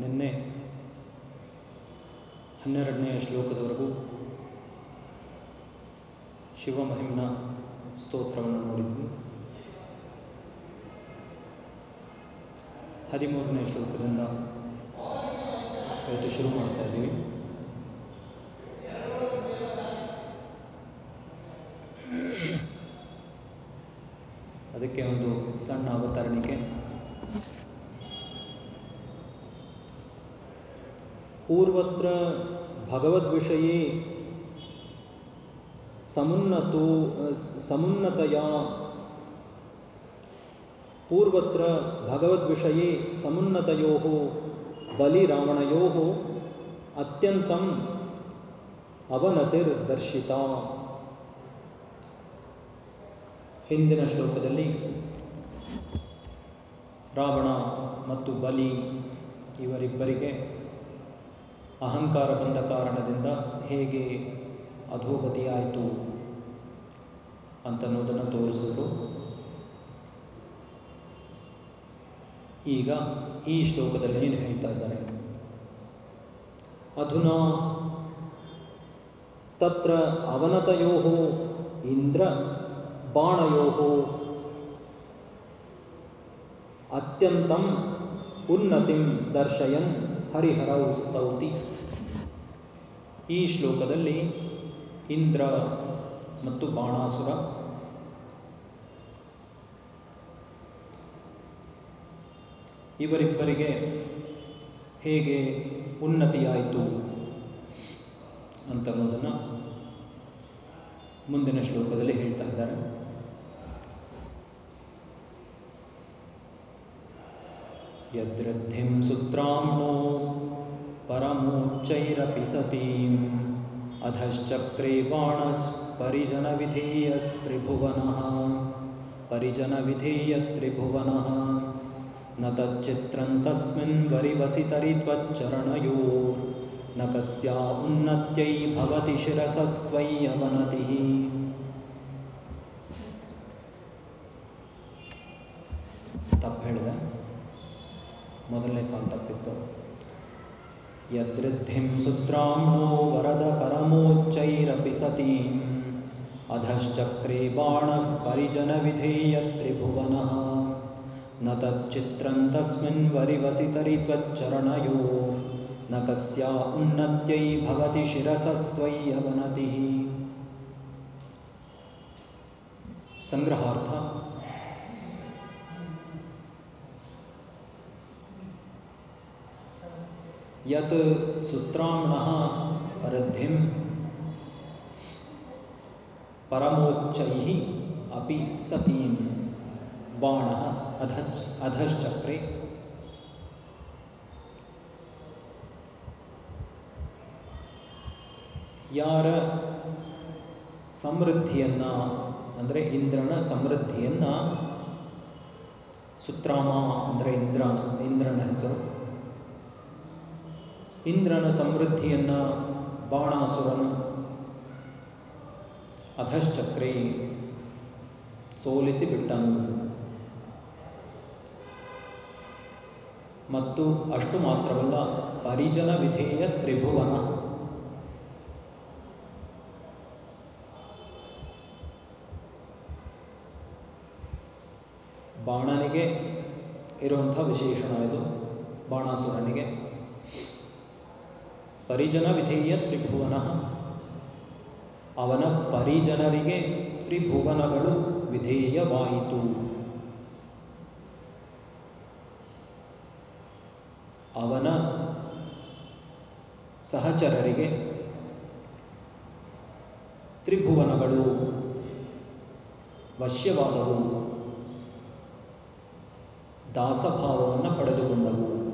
ನಿನ್ನೆ ಹನ್ನೆರಡನೆಯ ಶ್ಲೋಕದವರೆಗೂ ಶಿವಮಹಿಮ್ನ ಸ್ತೋತ್ರವನ್ನು ನೋಡಿದ್ವಿ. ಹದಿಮೂರನೇ ಶ್ಲೋಕದಿಂದ ಇವತ್ತು ಶುರು ಮಾಡ್ತಾ ಇದ್ದೀವಿ. ಅದಕ್ಕೆ ಒಂದು ಸಣ್ಣ ಅವತರಣಿಕೆ. पूर्वत्र भगवद्विषये समुन्नतो समुन्नतया पूर्वत्र भगवद्विषये समुन्नतयोः बलिरावणयोः अत्यन्तम् ಅವನತಿರ್ದರ್ಶಿತ ಹಿಂದಿನ ಶ್ಲೋಕದಲ್ಲಿ ರಾವಣ ಮತ್ತು ಬಲಿ ಇವರಿಬ್ಬರಿಗೆ ಅಹಂಕಾರ ಬಂದ ಕಾರಣದಿಂದ ಹೇಗೆ ಅಧೋಗತಿಯಾಯಿತು ಅಂತನ್ನೋದನ್ನು ತೋರಿಸಿದ್ರು. ಈಗ ಈ ಶ್ಲೋಕದಲ್ಲಿ ಏನು ಹೇಳ್ತಾ ಇದ್ದಾರೆ ಅಧುನಾ ತತ್ರ ಅವನತಯೋ ಇಂದ್ರ ಬಾಣಯೋ ಅತ್ಯಂತ ಉನ್ನತಿಂ ದರ್ಶಯನ್ ಹರಿಹರೌ ಸ್ತೌತಿ ಈ ಶ್ಲೋಕದಲ್ಲಿ ಇಂದ್ರ ಮತ್ತು ಬಾಣಾಸುರ ಇವರಿಬ್ಬರಿಗೆ ಹೇಗೆ ಉನ್ನತಿಯಾಯಿತು ಅಂತನ್ನೋದನ್ನು ಮುಂದಿನ ಶ್ಲೋಕದಲ್ಲಿ ಹೇಳ್ತಾ ಇದ್ದಾರೆ. यदृद्धिं सुत्राम्णो परमोच्चैरपि सतीम्। अधश्चक्रे बाणस्परिजनविधेयस्त्रिभुवनः। परिजनविधेयत्रिभुवनः। न तच्चित्रं तस्मिन् वरिवसितरि त्वच्चरणयोर्न कस्या उन्नत्यै भवति शिरसस्त्वय्यवनतिः। सन्तपितो यदृद्धिं सुद्राह्मणो वरद परमोच्चैरपि सतीम्। अधश्चक्रे बाणः परिजनविधेयत्रिभुवनः। न तच्चित्रं तस्मिन् वरिवसितरि त्वच्चरणयो न कस्या उन्नत्यै भवति संग्रहा ಯತ್ ಸುತ್ರಾಮ್ಣಃ ವೃದ್ಧಿಂ ಪರಮೋಚ್ಚೈಃ ಅಪಿ ಸತೀಂ ಬಾಣಃ ಅಧಚ್ ಅಧಶ್ಚಕ್ರೆ ಯಾರ ಸಮೃದ್ಧಿಯನ್ನ ಅಂದರೆ ಇಂದ್ರನ ಸಮೃದ್ಧಿಯನ್ನ, ಸುತ್ರಾಮ ಅಂದರೆ ಇಂದ್ರ ಇಂದ್ರನ ಹೆಸರು. ಇಂದ್ರನ ಸಮೃದ್ಧಿಯನ್ನ ಬಾಣಾಸುರನು. ಅಧಶ್ಚಕ್ರಿ ಸೋಲಿಸಿಬಿಟ್ಟನು ಮತ್ತು ಅಷ್ಟು ಮಾತ್ರವಲ್ಲ, ಪರಿಜನ ವಿಧೇಯ ತ್ರಿಭುವನ. ಬಾಣನಿಗೆ ಇರುವಂಥ ವಿಶೇಷಣ ಇದು, ಬಾಣಾಸುರನಿಗೆ. ಪರಿಜನ ವಿಧೇಯ ತ್ರಿಭುವನ. ಅವನ ಪರಿಜನರಿಗೆ ತ್ರಿಭುವನಗಳು ವಿಧೇಯವಾಯಿತು. ಅವನ ಸಹಚರರಿಗೆ ತ್ರಿಭುವನಗಳು ವಶ್ಯವಾದವು. ದಾಸಭಾವವನ್ನು ಪಡೆದುಕೊಂಡವು.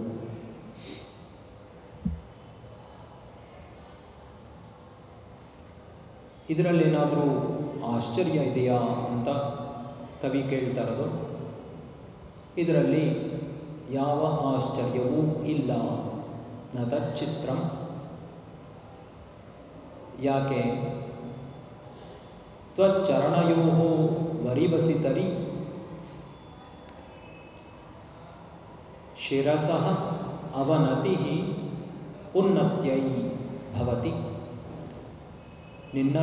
ಇದರಲ್ಲೇನಾದರೂ ಆಶ್ಚರ್ಯ ಇದೆಯಾ ಅಂತ ಕವಿ ಕೇಳ್ತಾ ಇರೋದು. ಇದರಲ್ಲಿ ಯಾವ ಆಶ್ಚರ್ಯವೂ ಇಲ್ಲ. ನತ ತಚ್ಚಿತ್ರಂ ಯಾಕೆ? ತ್ವಚ್ಚರಣಯೋ ವರಿವಸಿತರಿ. ಶಿರಸಃ ಅವನತಿ ಉನ್ನತ್ಯೈ ಭವತಿ. ನಿನ್ನ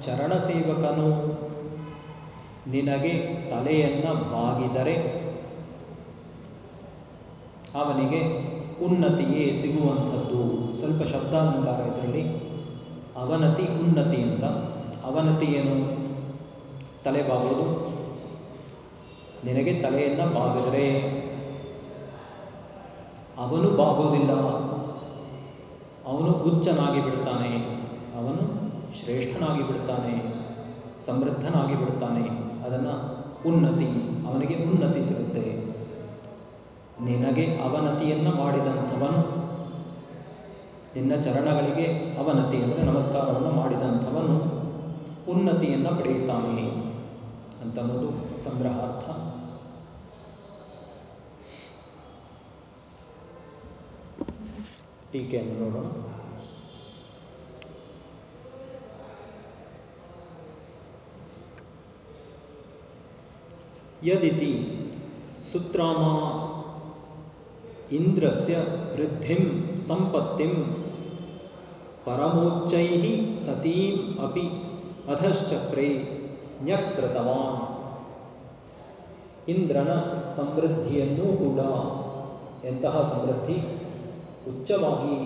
ಚರಣ ಸೇವಕನು ನಿನಗೆ ತಲೆಯನ್ನು ಬಾಗಿದರೆ ಅವನಿಗೆ ಉನ್ನತಿಯೇ ಸಿಗುವಂಥದ್ದು. ಸ್ವಲ್ಪ ಶಬ್ದಾಲಂಕಾರ ಇದರಲ್ಲಿ. ಅವನತಿ ಉನ್ನತಿ ಅಂತ. ಅವನತಿ ಏನು? ತಲೆ ಬಾಗುವುದು. ನಿನಗೆ ತಲೆಯನ್ನು ಬಾಗಿದರೆ. ಅವನು ಬಾಗೋದಿಲ್ಲ ಅವನು ಹುಚ್ಚನಾಗಿ ಬಿಡ್ತಾನೆ ಅವನು ಶ್ರೇಷ್ಠನಾಗಿ ಬಿಡ್ತಾನೆ ಸಮೃದ್ಧನಾಗಿ ಬಿಡ್ತಾನೆ ಅದನ್ನು ಉನ್ನತಿ, ಅವನಿಗೆ ಉನ್ನತಿ ಸಿಗುತ್ತೆ. ನಿನಗೆ ಅವನತಿಯನ್ನು ಮಾಡಿದಂಥವನು, ನಿನ್ನ ಚರಣಗಳಿಗೆ ಅವನತಿ ಅಂದರೆ ನಮಸ್ಕಾರವನ್ನು ಮಾಡಿದಂಥವನು ಉನ್ನತಿಯನ್ನು ಪಡೆಯುತ್ತಾನೆ ಅಂತನ್ನೋದು ಸಂಗ್ರಹಾರ್ಥ. ಟೀಕೆಯನ್ನು ನೋಡೋಣ. ಯದಿತಿ ಸುತ್ರಾಮ ಇಂದ್ರಸ್ಯ ವೃದ್ಧಿಂ ಸಂಪತ್ತಿಂ ಪರಮೋಚ್ಚೈ ಸತೀಂ ಅಪಿ ಅಧಶ್ಚಕ್ರೇ ನ್ಯಕ್ರತವಾನ್ ಇಂದ್ರನ ಸಮೃದ್ಧಿಯನ್ನೂ ಕೂಡ ಎಂತಹ ಸಮೃದ್ಧಿ ಉಚ್ಚವಾಗಿ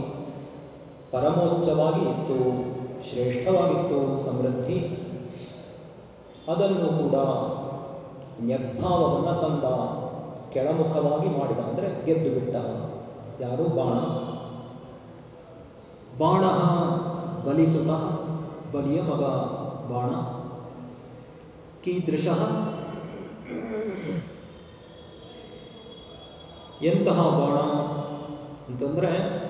ಪರಮೋಚ್ಚವಾಗಿ ಇತ್ತು ಶ್ರೇಷ್ಠವಾಗಿತ್ತು ಸಮೃದ್ಧಿ ಅದನ್ನು ಕೂಡ ನ್ಯಗ್ಭಾವವನ್ನು ತಂದ ಕೆಳಮುಖವಾಗಿ ಮಾಡಿದ ಅಂದರೆ ಗೆದ್ದು ಬಿಟ್ಟ ಯಾರು? ಬಾಣ. ಬಾಣ ಬಲಿಸುತ ಬಲಿಯ ಮಗ ಬಾಣ. ಕೀದೃಶ ಎಂತಹ ಬಾಣ ಅಂತಂದ್ರೆ,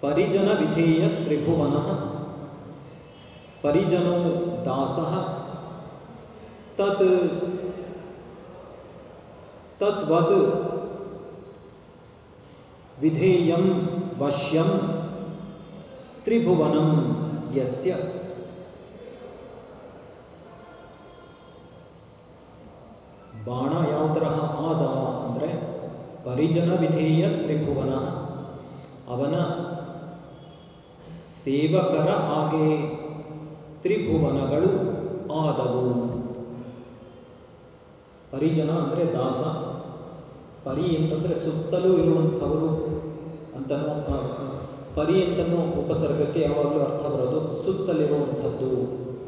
ಪರಿಜನ ವಿಧೇಯ ತ್ರಿಭುವನ, ಪರಿಜನೋ ದಾಸ ತತ್ ತತ್ವದ್ ವಿಧೇಯಂ ವಶ್ಯಂ ತ್ರಿಭುವನಂ ಯಸ್ಯ. ಬಾಣ ಯಾವ ತರಹ? ಆದ ಅಂದರೆ ಪರಿಜನ ವಿಧೇಯ ತ್ರಿಭುವನ. ಅವನ ಸೇವಕರ ಹಾಗೆ ತ್ರಿಭುವನಗಳು ಆದವು. ಪರಿಜನ ಅಂದರೆ ದಾಸ. ಪರಿ ಅಂತಂದರೆ ಸುತ್ತಲೂ ಇರುವಂಥವರು ಅಂತನೋ ಪರಿ ಅಂತನೋ ಉಪಸರ್ಗಕ್ಕೆ ಯಾವಾಗಲೂ ಅರ್ಥ ಬರೋದು ಸುತ್ತಲಿರುವಂಥದ್ದು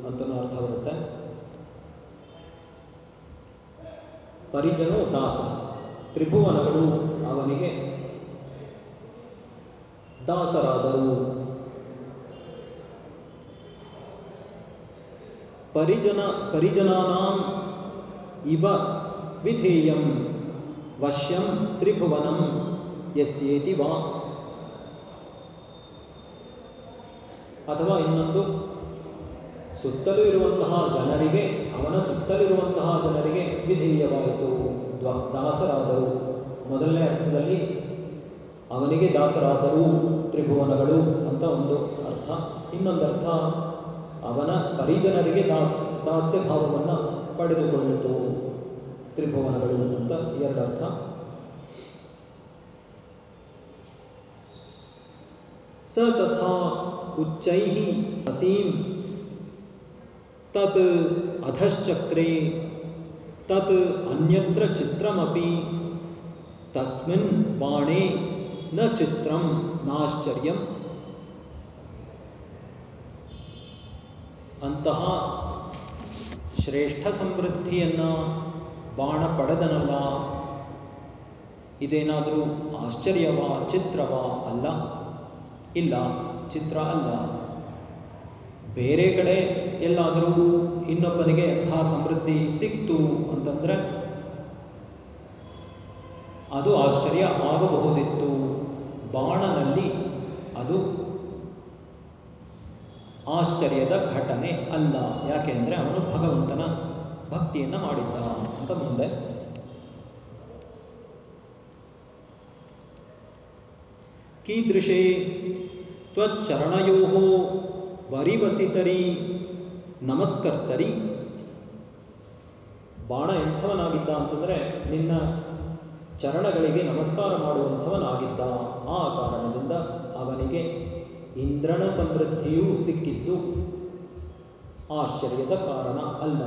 ಅಂತನೂ ಅರ್ಥ ಬರುತ್ತೆ. ಪರಿಜನೋ ದಾಸ. ತ್ರಿಭುವನಗಳು ಅವನಿಗೆ ದಾಸರಾದರು. ಪರಿಜನ, ಪರಿಜನಾನಾಂ ಇವ ವಿಧೇಯಂ ವಶ್ಯಂ ತ್ರಿಭುವನಂ ಎಸ್ಸೇತಿ ವಾ ಅಥವಾ ಇನ್ನೊಂದು ಸುತ್ತಲೂ ಇರುವಂತಹ ಜನರಿಗೆ, ಅವನ ಸುತ್ತಲಿರುವಂತಹ ಜನರಿಗೆ ವಿಧೇಯವಾಯಿತು. ದಾಸರಾದರು. ಮೊದಲನೇ ಅರ್ಥದಲ್ಲಿ, ಅವನಿಗೆ ದಾಸರಾದರು ತ್ರಿಭುವನಗಳು ಅಂತ ಒಂದು ಅರ್ಥ. ಇನ್ನೊಂದು ಅರ್ಥ ಅವನ ಪರಿಜನರಿಗೆ ದಾಸ್ ದಾಸ್ಯ ಭಾವವನ್ನು ಪಡೆದುಕೊಳ್ಳಿತು ತ್ರಿಭುವನಗಳು ಅಂತ ಎರಡು ಅರ್ಥ ಸ ತಥಾ ಉಚ್ಚೈ ಸತೀಂ ತತ್ ಅಧಶ್ಚಕ್ರೆ ತತ್ ಅನ್ಯತ್ರ ಚಿತ್ರಮಪಿ ತಸ್ಮಿನ್ ಬಾಣೆ ನ ಚಿತ್ರಂ ನಾಶ್ಚರ್ಯಂ. ಅಂತಹ ಶ್ರೇಷ್ಠ ಸಮೃದ್ಧಿಯನ್ನ ಬಾಣ ಪಡೆದನಲ್ಲ? ಇದೇನಾದರೂ ಆಶ್ಚರ್ಯವಾ, ಚಿತ್ರವಾ? ಅಲ್ಲ. ಇಲ್ಲ, ಚಿತ್ರ ಅಲ್ಲ. ಬೇರೆ ಕಡೆ ಎಲ್ಲಾದರೂ ಇನ್ನೊಬ್ಬನಿಗೆ ಎಂಥ ಸಮೃದ್ಧಿ ಸಿಕ್ತು ಅಂತಂದ್ರೆ ಅದು ಆಶ್ಚರ್ಯ ಆಗಬಹುದಿತ್ತು. ಬಾಣನಲ್ಲಿ ಅದು ಆಶ್ಚರ್ಯದ ಘಟನೆ ಅಲ್ಲ. ಯಾಕೆಂದ್ರೆ ಅವನು ಭಗವಂತನ ಭಕ್ತಿಯನ್ನ ಮಾಡಿದ್ದ ಅಂತ ಮುಂದೆ. ಕೀದೃಶೇ ತ್ವಚ್ಚರಣಯೋ ವರಿವಸಿತರಿ ನಮಸ್ಕರ್ತರಿ. ಬಾಣ ಎಂಥವನಾಗಿದ್ದ ಅಂತಂದ್ರೆ ನಿನ್ನ ಚರಣಗಳಿಗೆ ನಮಸ್ಕಾರ ಮಾಡುವಂಥವನಾಗಿದ್ದ. ಆ ಕಾರಣದಿಂದ ಅವನಿಗೆ ಇಂದ್ರನ ಸಮೃದ್ಧಿಯೂ ಸಿಕ್ಕಿದ್ದು ಆಶ್ಚರ್ಯದ ಕಾರಣ ಅಲ್ಲ.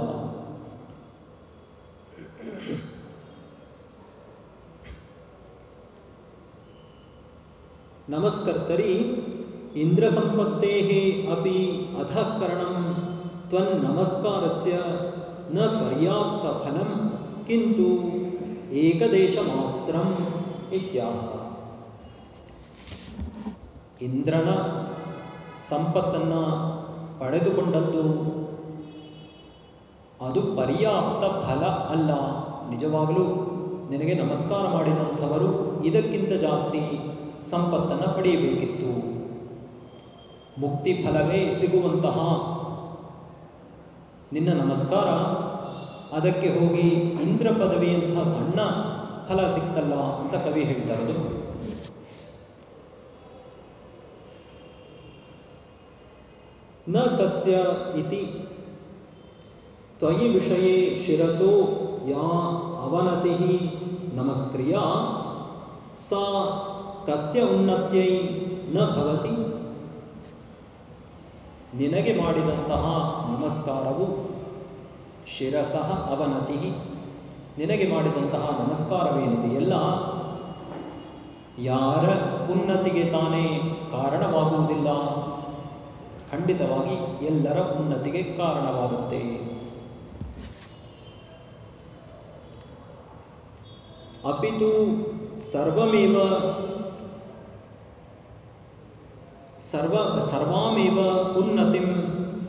ನಮಸ್ಕರ್ತರಿ, ಇಂದ್ರ ಸಂಪತ್ತೇ ಅಪಿ ಅಧಃಕರಣಂ, ತ್ವನ್ ನಮಸ್ಕಾರಸ್ಯ ನ ಪರ್ಯಾಪ್ತ ಫಲಂ, ಕಿಂತು ಏಕದೇಶ ಮಾತ್ರಂ ಇತ್ಯಾಹ. ಇಂದ್ರನ ಸಂಪತ್ತನ್ನು ಪಡೆದುಕೊಂಡದ್ದು ಅದು ಪರ್ಯಾಪ್ತ ಫಲ ಅಲ್ಲ. ನಿಜವಾಗಲೂ ನಿನಗೆ ನಮಸ್ಕಾರ ಮಾಡಿದಂಥವರು ಇದಕ್ಕಿಂತ ಜಾಸ್ತಿ ಸಂಪತ್ತನ್ನು ಪಡೆಯಬೇಕಿತ್ತು. ಮುಕ್ತಿ ಫಲವೇ ಸಿಗುವಂತಹ ನಿನ್ನ ನಮಸ್ಕಾರ. ಅದಕ್ಕೆ ಹೋಗಿ ಇಂದ್ರ ಪದವಿಯಂತಹ ಸಣ್ಣ ಫಲ ಸಿಕ್ತಲ್ಲ ಅಂತ ಕವಿ ಹೇಳ್ತಾ ಇರೋದು. ನ ಕಸ್ಯ ಇತಿ. ತ್ವಯಿ ವಿಷಯ ಶಿರಸೋ ಯಾ ಅವನತಿ ನಮಸ್ಕ್ರಿಯ. ಸಾ ಕಸ್ಯ ಉನ್ನತ್ಯೈ ನ ಭವತಿ. ನಿನಗೆ ಮಾಡಿದಂತಹ ನಮಸ್ಕಾರವು ಶಿರಸಃ ಅವನತಿ ನಿನಗೆ ಮಾಡಿದಂತಹ ನಮಸ್ಕಾರವೇನಿದೆ? ಎಲ್ಲ ಯಾರ ಉನ್ನತಿಗೆ ತಾನೇ ಕಾರಣವಾಗುವುದಿಲ್ಲ. ಖಂಡಿತವಾಗಿ ಎಲ್ಲರ ಉನ್ನತಿಗೆ ಕಾರಣವಾಗುತ್ತೆ. ಅಪಿತು ಸರ್ವಮೇವ ಸರ್ವ ಸರ್ವಾಮೇವ ಉನ್ನತಿಂ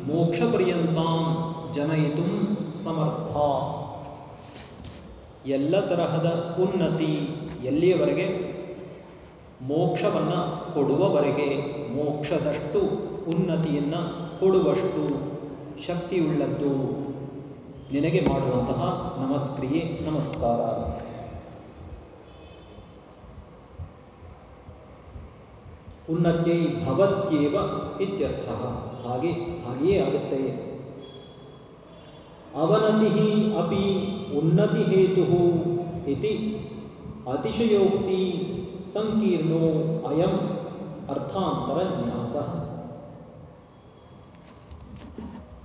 ಮೋಕ್ಷಪರ್ಯಂತಾಂ ಜನಯಿತು ಸಮರ್ಥ. ಎಲ್ಲ ತರಹದ ಉನ್ನತಿ ಎಲ್ಲಿಯವರೆಗೆ? ಮೋಕ್ಷವನ್ನು ಕೊಡುವವರೆಗೆ, ಮೋಕ್ಷದಷ್ಟು ಉನ್ನತಿಯನ್ನು ಕೊಡುವಷ್ಟು ಶಕ್ತಿಯುಳ್ಳದ್ದು. ನಿನಗೆ ಮಾಡುವಂತಹ ನಮಸ್ಕ್ರಿಯೆ, ನಮಸ್ಕಾರ. ಉನ್ನತ್ಯೈ ಭವತ್ಯೇವ ಇತ್ಯರ್ಥ. ಹಾಗೆ, ಹಾಗೆಯೇ ಆಗುತ್ತೆ. ಅವನತಿ ಅಪಿ ಉನ್ನತಿ ಹೇತು ಇತಿ ಅತಿಶಯೋಕ್ತಿ ಸಂಕೀರ್ಣೋ ಅಯಂ ಅರ್ಥಾಂತರ ನ್ಯಾಸ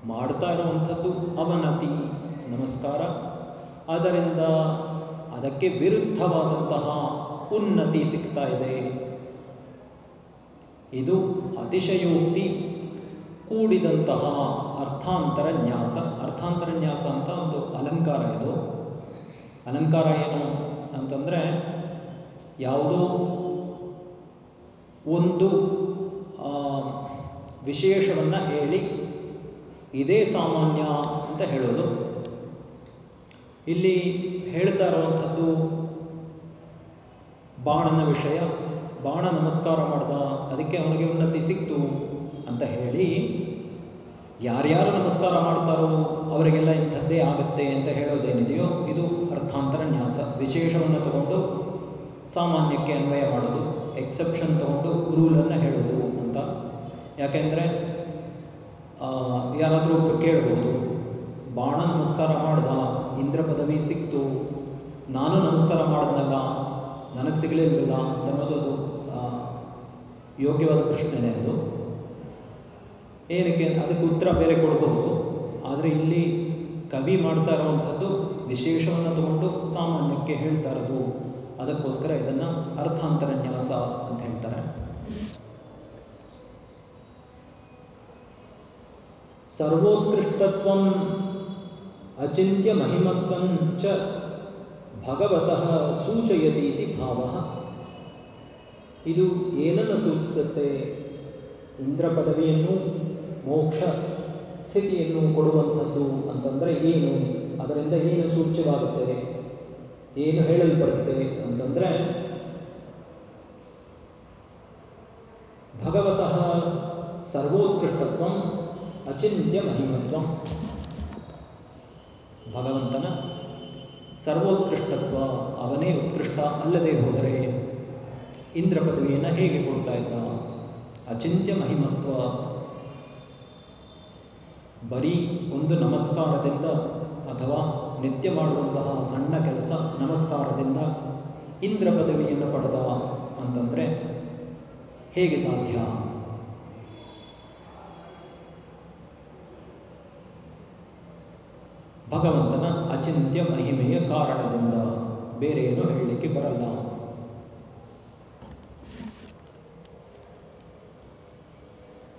ಮಾಡ್ತಾ ಇರುವಂಥದ್ದು ಅವನತಿ ನಮಸ್ಕಾರ. ಅದರಿಂದ ಅದಕ್ಕೆ ವಿರುದ್ಧವಾದಂತಹ ಉನ್ನತಿ ಸಿಗ್ತಾ ಇದೆ. ಇದು ಅತಿಶಯೋಕ್ತಿ ಕೂಡಿದಂತಹ ಅರ್ಥಾಂತರ ನ್ಯಾಸ. ಅರ್ಥಾಂತರ ನ್ಯಾಸ ಅಂತ ಒಂದು ಅಲಂಕಾರ ಇದು. ಅಲಂಕಾರ ಏನು ಅಂತಂದರೆ ಯಾವುದೋ ಒಂದು ವಿಶೇಷವನ್ನು ಹೇಳಿ ಇದೇ ಸಾಮಾನ್ಯ ಅಂತ ಹೇಳೋದು. ಇಲ್ಲಿ ಹೇಳ್ತಾ ಇರುವಂಥದ್ದು ಬಾಣನ ವಿಷಯ, ಬಾಣ ನಮಸ್ಕಾರ ಮಾಡ್ದ, ಅದಕ್ಕೆ ಅವನಿಗೆ ಉನ್ನತಿ ಸಿಕ್ತು ಅಂತ ಹೇಳಿ, ಯಾರ್ಯಾರು ನಮಸ್ಕಾರ ಮಾಡ್ತಾರೋ ಅವರಿಗೆಲ್ಲ ಇಂಥದ್ದೇ ಆಗುತ್ತೆ ಅಂತ ಹೇಳೋದೇನಿದೆಯೋ, ಇದು ಅರ್ಥಾಂತರ ನ್ಯಾಸ. ವಿಶೇಷವನ್ನು ತಗೊಂಡು ಸಾಮಾನ್ಯಕ್ಕೆ ಅನ್ವಯ ಮಾಡೋದು ಎಕ್ಸೆಪ್ಷನ್ ತಗೊಂಡು ರೂಲನ್ನು ಹೇಳೋದು ಅಂತ. ಯಾಕೆಂದರೆ ಯಾರಾದರೂ ಒಬ್ರು ಕೇಳಬಹುದು ಬಾಣ ನಮಸ್ಕಾರ ಮಾಡ್ದ, ಇಂದ್ರ ಪದವಿ ಸಿಕ್ತು, ನಾನು ನಮಸ್ಕಾರ ಮಾಡಿದ್ನಲ್ಲ ನನಗೆ ಸಿಗಲಿಲ್ವಲ್ಲ ಅಂತ ಅನ್ನೋದು ಅದು ಯೋಗ್ಯವಾದ ಪ್ರಶ್ನೆನೇ ಅದು. ಏನಕ್ಕೆ, ಅದಕ್ಕೆ ಉತ್ತರ ಬೇರೆ ಕೊಡಬಹುದು, ಆದರೆ ಇಲ್ಲಿ ಕವಿ ಮಾಡ್ತಾ ಇರುವಂಥದ್ದು ವಿಶೇಷವನ್ನು ತಗೊಂಡು ಸಾಮಾನ್ಯಕ್ಕೆ ಹೇಳ್ತಾ ಇರೋದು. ಅದಕ್ಕೋಸ್ಕರ ಇದನ್ನು ಅರ್ಥಾಂತರ ನ್ಯಾಸ ಅಂತ ಹೇಳ್ತಾರೆ. ಸರ್ವೋತ್ಕೃಷ್ಟತ್ವಂ ಅಚಿತ್ಯ ಮಹಿಮತ್ವಂಚ ಭಗವತಃ ಸೂಚಯತಿ ಭಾವ. ಇದು ಏನನ್ನು ಸೂಚಿಸುತ್ತೆ? ಇಂದ್ರ ಪದವಿಯನ್ನು, ಮೋಕ್ಷ ಸ್ಥಿತಿಯನ್ನು ಕೊಡುವಂಥದ್ದು ಅಂತಂದರೆ ಏನು? ಅದರಿಂದ ಏನು ಸೂಚ್ಯವಾಗುತ್ತೆ? ಏನು ಹೇಳಲ್ಪಡುತ್ತೆ ಅಂತಂದರೆ, ಭಗವತಃ ಸರ್ವೋತ್ಕೃಷ್ಟತ್ವ ಅಚಿಂತ್ಯ ಮಹಿಮತ್ವ ಭಗವಂತನ ಸರ್ವೋತ್ಕೃಷ್ಟತ್ವ ಅವನೇ ಉತ್ಕೃಷ್ಟ ಅಲ್ಲದೆ ಹೋದರೆ ಇಂದ್ರ ಪದವಿಯನ್ನು ಹೇಗೆ ಕೊಡ್ತಾ ಇದ್ದ? ಅಚಿಂತ್ಯ ಮಹಿಮತ್ವ ಬರೀ ಒಂದು ನಮಸ್ಕಾರದಿಂದ ಅಥವಾ ನಿತ್ಯ ಮಾಡುವಂತಹ ಸಣ್ಣ ಕೆಲಸ ನಮಸ್ಕಾರದಿಂದ ಇಂದ್ರ ಪದವಿಯನ್ನು ಪಡೆದ ಅಂತಂದರೆ ಹೇಗೆ ಸಾಧ್ಯ ಭಗವಂತನ ಅಚಿಂತ್ಯ ಮಹಿಮೆಯ ಕಾರಣದಿಂದ ಬೇರೆ ಏನು ಹೇಳಲಿಕ್ಕೆ ಬರಲ್ಲ.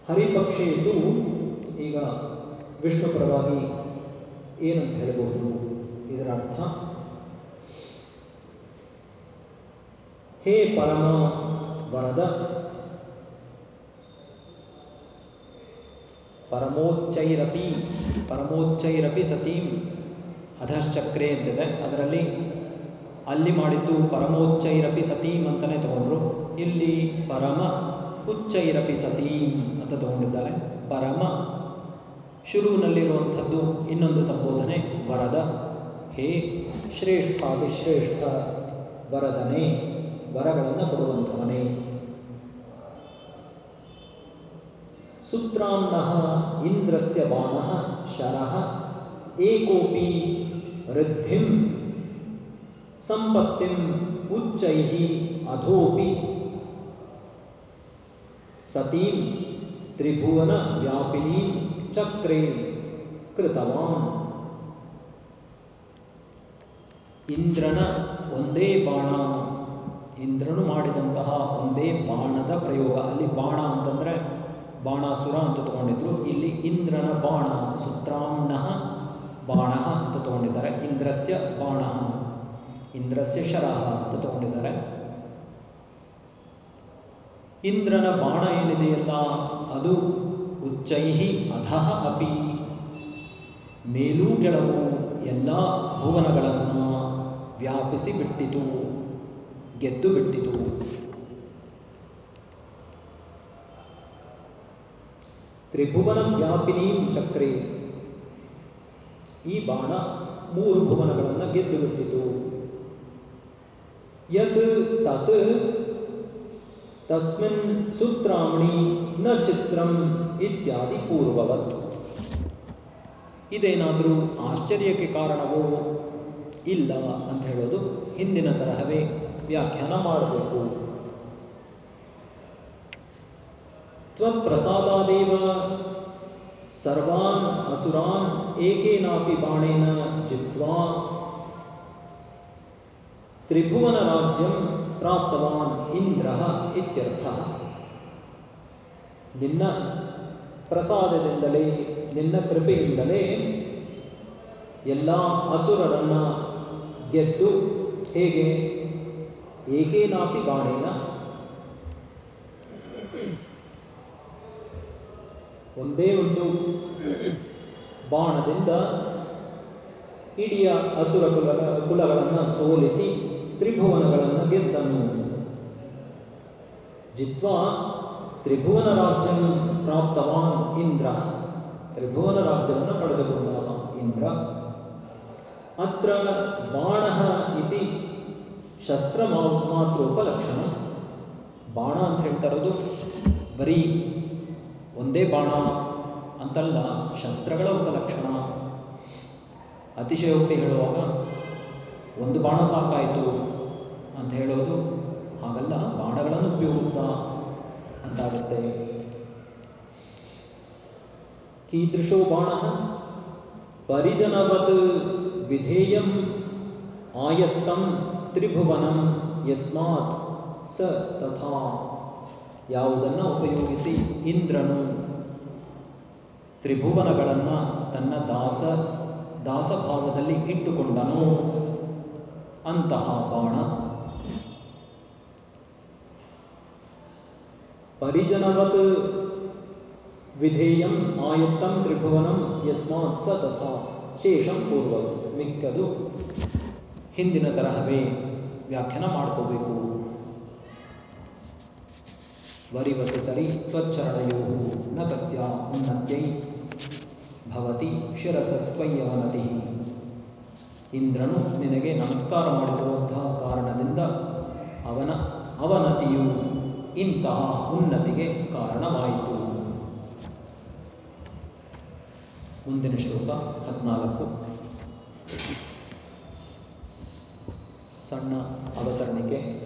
ಹರಿಪಕ್ಷೆಯದ್ದು ಈಗ ವಿಷ್ಣು ಪರವಾಗಿ ಏನಂತ ಹೇಳಬಹುದು? ಇದರ ಅರ್ಥ, ಹೇ ಪರಮ ವರದ ಪರಮೋಚ್ಚೈರಪಿ ಪರಮೋಚ್ಚೈರಪಿ ಸತೀಂ. ಅಧಶ್ಚಕ್ರೆ ಅಂತಿದೆ ಅದರಲ್ಲಿ ಅಲ್ಲಿ ಮಾಡಿದ್ದು ಪರಮೋಚ್ಚೈರಪಿ ಸತೀಂ ಅಂತಾನೆ ತಗೊಂಡ್ರು. ಇಲ್ಲಿ ಪರಮ ಉಚ್ಚೈರಪಿ ಸತೀಂ ಅಂತ ತಗೊಂಡಿದ್ದಾರೆ. ಪರಮ ಶುರುವಿನಲ್ಲಿರುವಂಥದ್ದು ಇನ್ನೊಂದು ಸಂಬೋಧನೆ, ವರದ. ಹೇ ಶ್ರೇಷ್ಠಾಭಿಶ್ರೇಷ್ಠ ವರದನೆ, ವರಗಳನ್ನು ಕೊಡುವಂಥವನೇ. ಸುತ್ರಾಂನಃ ಇಂದ್ರಸ್ಯ ಬಾಣ ಶರಃ ಏಕೋಪಿ ವೃದ್ಧಿಂ ಸಂಪತ್ತಿಂ ಉಚ್ಚೈಃ ಅಧೋಪಿ. ಸತೀಂ ತ್ರಿಭುವನ ವ್ಯಾಪಿನೀಂ ಚಕ್ರೇ ಕೃತವಾನ್. ಇಂದ್ರನ ಒಂದೇ ಬಾಣ, ಇಂದ್ರನು ಮಾಡಿದಂತಹ ಒಂದೇ ಬಾಣದ ಪ್ರಯೋಗ. ಅಲ್ಲಿ ಬಾಣ ಅಂತಂದ್ರೆ ಬಾಣಾಸುರ ಅಂತ ತಗೊಂಡಿದ್ರು. ಇಲ್ಲಿ ಇಂದ್ರನ ಬಾಣ ಸುತ್ರಾಂನಃ ಬಾಣ ಅಂತ ತಗೊಂಡಿದ್ದಾರೆ. ಇಂದ್ರಸ್ಯ ಬಾಣ. ಇಂದ್ರಸ್ಯ ಶರಹ ಅಂತ ತಗೊಂಡಿದ್ದಾರೆ. ಇಂದ್ರನ ಬಾಣ ಏನಿದೆಯಲ್ಲ, ಅದು ಉಚ್ಚೈಹಿ ಅಧಃ ಅಪಿ. ಮೇಲೂ ಕೆಳವು ಎಲ್ಲ ಭುವನಗಳನ್ನು ವ್ಯಾಪಿಸಿ ಬಿಟ್ಟಿತು, ಗೆದ್ದು ಬಿಟ್ಟಿತು. ತ್ರಿಭುವನ ವ್ಯಾಪಿನೀಂ ಚಕ್ರೆ. ಈ ಬಾಣ ಮೂರು ಭುವನಗಳನ್ನು ಗೆದ್ದು ಬಿಟ್ಟಿತು ಯತ್ ತತ್ ತಸ್ಮಿನ್ ಸೂತ್ರಾಮಣಿ ನ ಚಿತ್ರಂ ಇತ್ಯಾದಿ ಪೂರ್ವವತ್. ಇದೇನಾದರೂ ಆಶ್ಚರ್ಯಕ್ಕೆ ಕಾರಣವೋ? ಇಲ್ಲ ಅಂತ ಹೇಳೋದು ಹಿಂದಿನ ತರಹವೇ ವ್ಯಾಖ್ಯಾನ ಮಾಡಬೇಕು. ತ್ವತ್ಪ್ರಸಾದಾದೇವ ಸರ್ವಾನ್, ಅಸುರಾನ್ ಏಕೇನಾಪಿ ಬಾಣೇನ ಜಿತ್ವಾ ತ್ರಿಭುವನ ರಾಜ್ಯಂ ಪ್ರಾಪ್ತವಾನ್ ಇಂದ್ರ ಇತ್ಯರ್ಥ. ನಿನ್ನ ಪ್ರಸಾದದಿಂದಲೇ, ನಿನ್ನ ಕೃಪೆಯಿಂದಲೇ ಎಲ್ಲ ಅಸುರರನ್ನ ಗೆದ್ದು ಹೇಗೆ? ಏಕೇನಾಪಿ ಬಾಣೇನ ಒಂದೇ ಒಂದು ಬಾಣದಿಂದ ಇಡಿಯ ಅಸುರ ಕುಲ ಕುಲಗಳನ್ನು ಸೋಲಿಸಿ ತ್ರಿಭುವನಗಳನ್ನು ಗೆದ್ದನು. ಜಿತ್ವಾ ತ್ರಿಭುವನ ರಾಜ್ಯಂ ಪ್ರಾಪ್ತವಾನ್ ಇಂದ್ರ. ತ್ರಿಭುವನ ರಾಜ್ಯವನ್ನು ಪಡೆದುಕೊಂಡವ ಇಂದ್ರ. ಅತ್ರ ಬಾಣ ಇತಿ ಶಸ್ತ್ರ ಮಾತ್ರೋಪಲಕ್ಷಣ. ಬಾಣ ಅಂತ ಹೇಳ್ತಾ ಇರೋದು ಬರೀ ಒಂದೇ ಬಾಣ ಅಂತಲ್ಲ ಶಸ್ತ್ರಗಳ ಉಪಲಕ್ಷಣ ಅತಿಶಯೋಕ್ತಿ ಹೇಳುವಾಗ ಒಂದು ಬಾಣ ಸಾಕಾಯಿತು ಅಂತ ಹೇಳೋದು ಹಾಗಲ್ಲ, ಬಾಣಗಳನ್ನು ಉಪಯೋಗಿಸ್ದ ಅಂತಾಗುತ್ತೆ. ಕೀದೃಶೋ ಬಾಣ ಪರಿಜನವತ್ ವಿಧೇಯಂ ಆಯತ್ತಂ ತ್ರಿಭುವನಂ ಯಸ್ಮಾತ್ ಸ ತಥಾ. ಯಾವುದನ್ನು ಉಪಯೋಗಿಸಿ ಇಂದ್ರನು ತ್ರಿಭುವನಗಳನ್ನು ತನ್ನ ದಾಸ, ದಾಸಭಾವದಲ್ಲಿ ಇಟ್ಟುಕೊಂಡನು. ಅಂತಹ ಬಾಣ. ಪರಿಜನವತ್ ವಿಧೇಯಂ ಆಯುಕ್ತಂ ತ್ರಿಭುವನಂ ಯಸ್ಮಾತ್ ಸ ತಥಾ ಶೇಷಂ ಪೂರ್ವತ್ ಮಿಕ್ಕದು. ಹಿಂದಿನ ತರಹವೇ ವ್ಯಾಖ್ಯಾನ ಮಾಡ್ಕೋಬೇಕು. ವರಿವಸಿತರಿ ತ್ವಚ್ಚರಣಯೋ ನ ಕಸ್ಯ ಉನ್ನತ್ಯೈ ಭವತಿ ಶಿರಸಸ್ವಯ್ಯವನತಿ ಇಂದ್ರನು ನಿನಗೆ ನಮಸ್ಕಾರ ಮಾಡಿರುವಂತಹ ಕಾರಣದಿಂದ ಅವನ ಅವನತಿಯು ಇಂತಹ ಉನ್ನತಿಗೆ ಕಾರಣವಾಯಿತು. ಮುಂದಿನ ಶ್ಲೋಕ ಹದಿನಾಲ್ಕು. ಸಣ್ಣ ಅವತರಣಿಕೆ.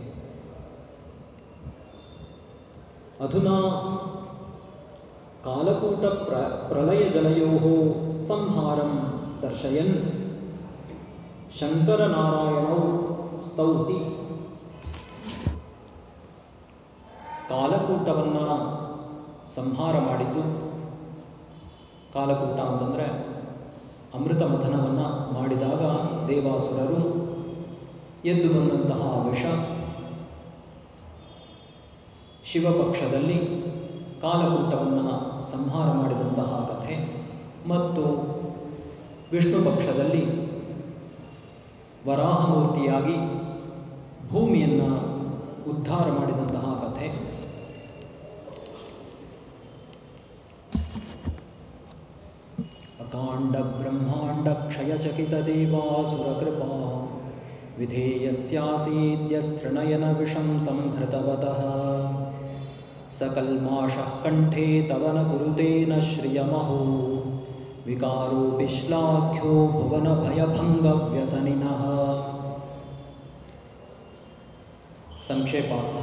ಪ್ರ ಪ್ರಲಯಜಲಯೋ ಸಂಹಾರಂ ದರ್ಶಯನ್ ಶಂಕರನಾರಾಯಣೌ ಸ್ತೌತಿ. ಕಾಲಕೂಟವನ್ನ ಸಂಹಾರ ಮಾಡಿದ್ದು, ಕಾಲಕೂಟ ಅಂತಂದ್ರೆ ಅಮೃತ ಮಥನವನ್ನ ಮಾಡಿದಾಗ ದೇವಾಸುರರು ಎದ್ದು ಬಂದಂತಹ ವಿಷ ಶಿವಪಕ್ಷದಲ್ಲಿ ಕಾಲಕೂಟವನ್ನ ಸಂಹಾರ ಮಾಡಿದಂತಹ ಕಥೆ ಮತ್ತು ವಿಷ್ಣು ಪಕ್ಷದಲ್ಲಿ ವರಾಹಮೂರ್ತಿಯಾಗಿ ಭೂಮಿಯನ್ನು ಉದ್ಧಾರ ಮಾಡಿದಂತಹ ಕಥೆ. ಅಕಾಂಡ ಬ್ರಹ್ಮಾಂಡ ಕ್ಷಯಚಕಿತ ದೇವಾಸುರ ಕೃಪಾ ವಿಧೇಯಸ್ಯಾಸೀದ್ಯಸ್ತೃಣಯನ ವಿಷಂ ಸಂಹೃತವತಃ. सकल्माषः कण्ठे तव न कुरुते न श्रियमहो विकारोऽपि श्लाघ्यो भुवनभयभङ्गव्यसनिनः ಸಂಕ್ಷೇಪಾರ್ಥ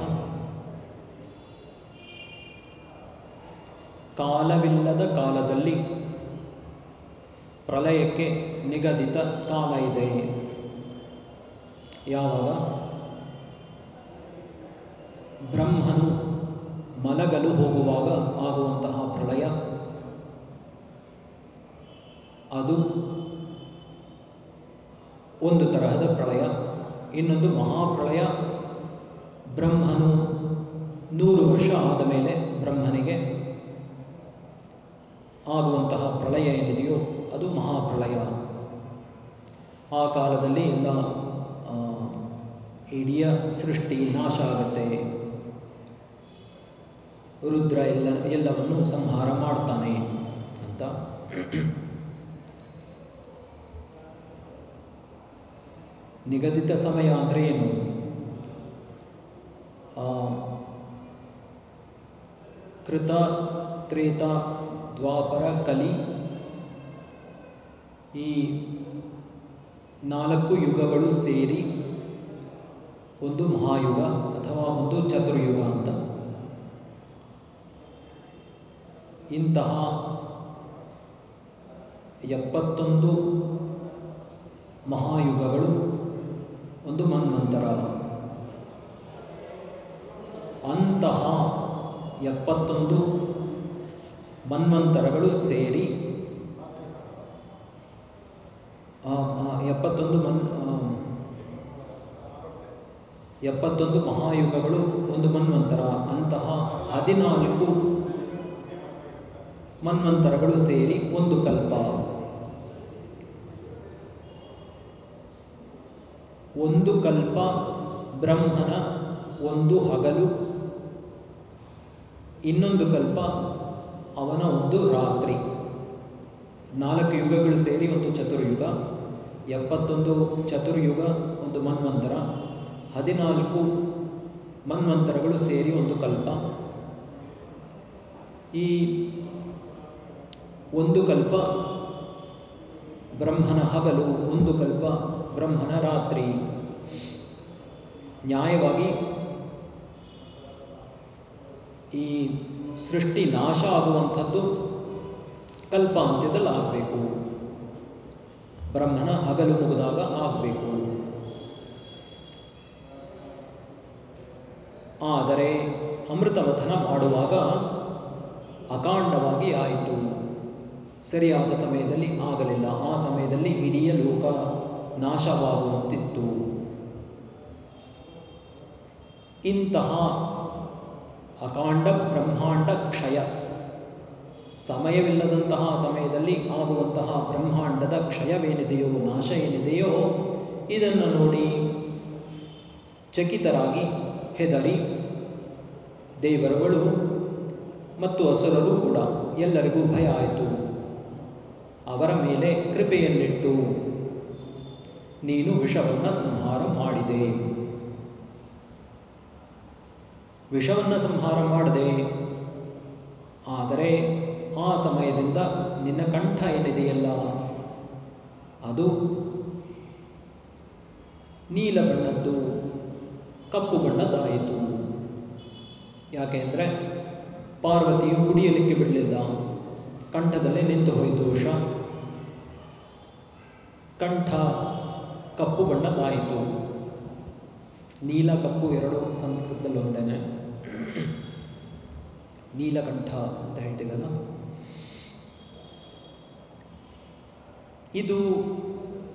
ಕಾಲವಿಲ್ಲದ ಕಾಲದಲ್ಲಿ ಪ್ರಳಯಕ್ಕೆ ನಿಗದಿತ ಕಾಲ ಇದೆ ಯಾವಾಗ ಬ್ರಹ್ಮನು ಮಲಗಲು ಹೋಗುವಾಗ ಆಗುವಂತಹ ಪ್ರಳಯ. ಅದು ಒಂದು ತರಹದ ಪ್ರಳಯ. ಇನ್ನೊಂದು ಮಹಾಪ್ರಳಯ. ಬ್ರಹ್ಮನು ನೂರು ವರ್ಷ ಆದ ಮೇಲೆ ಬ್ರಹ್ಮನಿಗೆ ಆಗುವಂತಹ ಪ್ರಳಯ ಏನಿದೆಯೋ ಅದು ಮಹಾಪ್ರಳಯ. ಆ ಕಾಲದಲ್ಲಿ ಎಲ್ಲ ಇಡೀ ಸೃಷ್ಟಿ ನಾಶ ಆಗುತ್ತೆ. ರುದ್ರ ಎಲ್ಲ, ಎಲ್ಲವನ್ನು ಸಂಹಾರ ಮಾಡ್ತಾನೆ ಅಂತ. ನಿಗದಿತ ಸಮಯ ಅಂದ್ರೆ ಏನು? ಕೃತ, ತ್ರೇತ, ದ್ವಾಪರ, ಕಲಿ ಈ ನಾಲ್ಕು ಯುಗಗಳು ಸೇರಿ ಒಂದು ಮಹಾಯುಗ ಅಥವಾ ಒಂದು ಚತುರ್ಯುಗ ಅಂತ. ಇಂತಹ ಎಪ್ಪತ್ತೊಂದು ಮಹಾಯುಗಗಳು ಒಂದು ಮನ್ವಂತರ ಅಂತಹ ಎಪ್ಪತ್ತೊಂದು ಮನ್ವಂತರಗಳು ಸೇರಿ ಎಪ್ಪತ್ತೊಂದು ಮನ್ ಎಪ್ಪತ್ತೊಂದು ಮಹಾಯುಗಗಳು ಒಂದು ಮನ್ವಂತರ. ಅಂತಹ ಹದಿನಾಲ್ಕು ಮನ್ವಂತರಗಳು ಸೇರಿ ಒಂದು ಕಲ್ಪ. ಒಂದು ಕಲ್ಪ ಬ್ರಹ್ಮನ ಒಂದು ಹಗಲು, ಇನ್ನೊಂದು ಕಲ್ಪ ಅವನ ಒಂದು ರಾತ್ರಿ. ನಾಲ್ಕು ಯುಗಗಳು ಸೇರಿ ಒಂದು ಚತುರ್ಯುಗ, ಎಪ್ಪತ್ತೊಂದು ಚತುರ್ಯುಗ, ಒಂದು ಮನ್ವಂತರ, ಹದಿನಾಲ್ಕು ಮನ್ವಂತರಗಳು ಸೇರಿ ಒಂದು ಕಲ್ಪ. ಈ ಒಂದು ಕಲ್ಪ ಬ್ರಹ್ಮನ ಹಗಲು, ಒಂದು ಕಲ್ಪ ಬ್ರಹ್ಮನ ರಾತ್ರಿ. ನ್ಯಾಯವಾಗಿ ಈ ಸೃಷ್ಟಿ ನಾಶ ಆಗುವಂಥದ್ದು ಕಲ್ಪಾಂತ್ಯದಲ್ಲಿ ಆಗಬೇಕು ಬ್ರಹ್ಮನ ಹಗಲು ಮುಗಿದಾಗ ಆಗಬೇಕು ಆದರೆ ಅಮೃತಮಥನ ಮಾಡುವಾಗ ಅಕಾಂಡವಾಗಿ ಆಯಿತು ಸರಿಯಾದ ಸಮಯದಲ್ಲಿ ಆಗಲಿಲ್ಲ. ಆ ಸಮಯದಲ್ಲಿ ಇಡೀ ಲೋಕ ನಾಶವಾಗುವಂತಿತ್ತು. ಇಂತಹ ಅಕಾಂಡ ಬ್ರಹ್ಮಾಂಡ ಕ್ಷಯ. ಸಮಯವಿಲ್ಲದಂತಹ ಸಮಯದಲ್ಲಿ ಆಗುವಂತಹ ಬ್ರಹ್ಮಾಂಡದ ಕ್ಷಯವೇನಿದೆಯೋ, ನಾಶ ಏನಿದೆಯೋ, ಇದನ್ನು ನೋಡಿ ಚಕಿತರಾಗಿ ಹೆದರಿ ದೇವರುಗಳು ಮತ್ತು ಅಸುರರು ಕೂಡ ಎಲ್ಲರಿಗೂ ಭಯ ಆಯಿತು. ಅವರ ಮೇಲೆ ಕೃಪೆಯನ್ನಿಟ್ಟು ನೀನು ವಿಷವನ್ನ ಸಂಹಾರ ಮಾಡಿದೆ. ವಿಷವನ್ನ ಸಂಹಾರ ಮಾಡಿದೆ. ಆದರೆ ಆ ಸಮಯದಿಂದ ನಿನ್ನ ಕಂಠ ಏನಿದೆಯಲ್ಲ, ಅದು ನೀಲ ಬಣ್ಣದ್ದು, ಕಪ್ಪು ಬಣ್ಣದ್ದಾಯಿತು. ಯಾಕೆ ಅಂದರೆ ಪಾರ್ವತಿಯು ಕುಡಿಯಲಿಕ್ಕೆ ಬಿಡಲಿಲ್ಲ. ಕಂಠದಲ್ಲಿ ನಿಂತು ಹೋಯಿತು ವಿಷ. ಕಂಠ ಕಪ್ಪು ಬಣ್ಣದಾಯಿತು ನೀಲ ಕಪ್ಪು ಎರಡು ಸಂಸ್ಕೃತದಲ್ಲಿ ಒಂದೇನೆ. ನೀಲಕಂಠ ಅಂತ ಹೇಳ್ತೀವಲ್ಲ ಇದು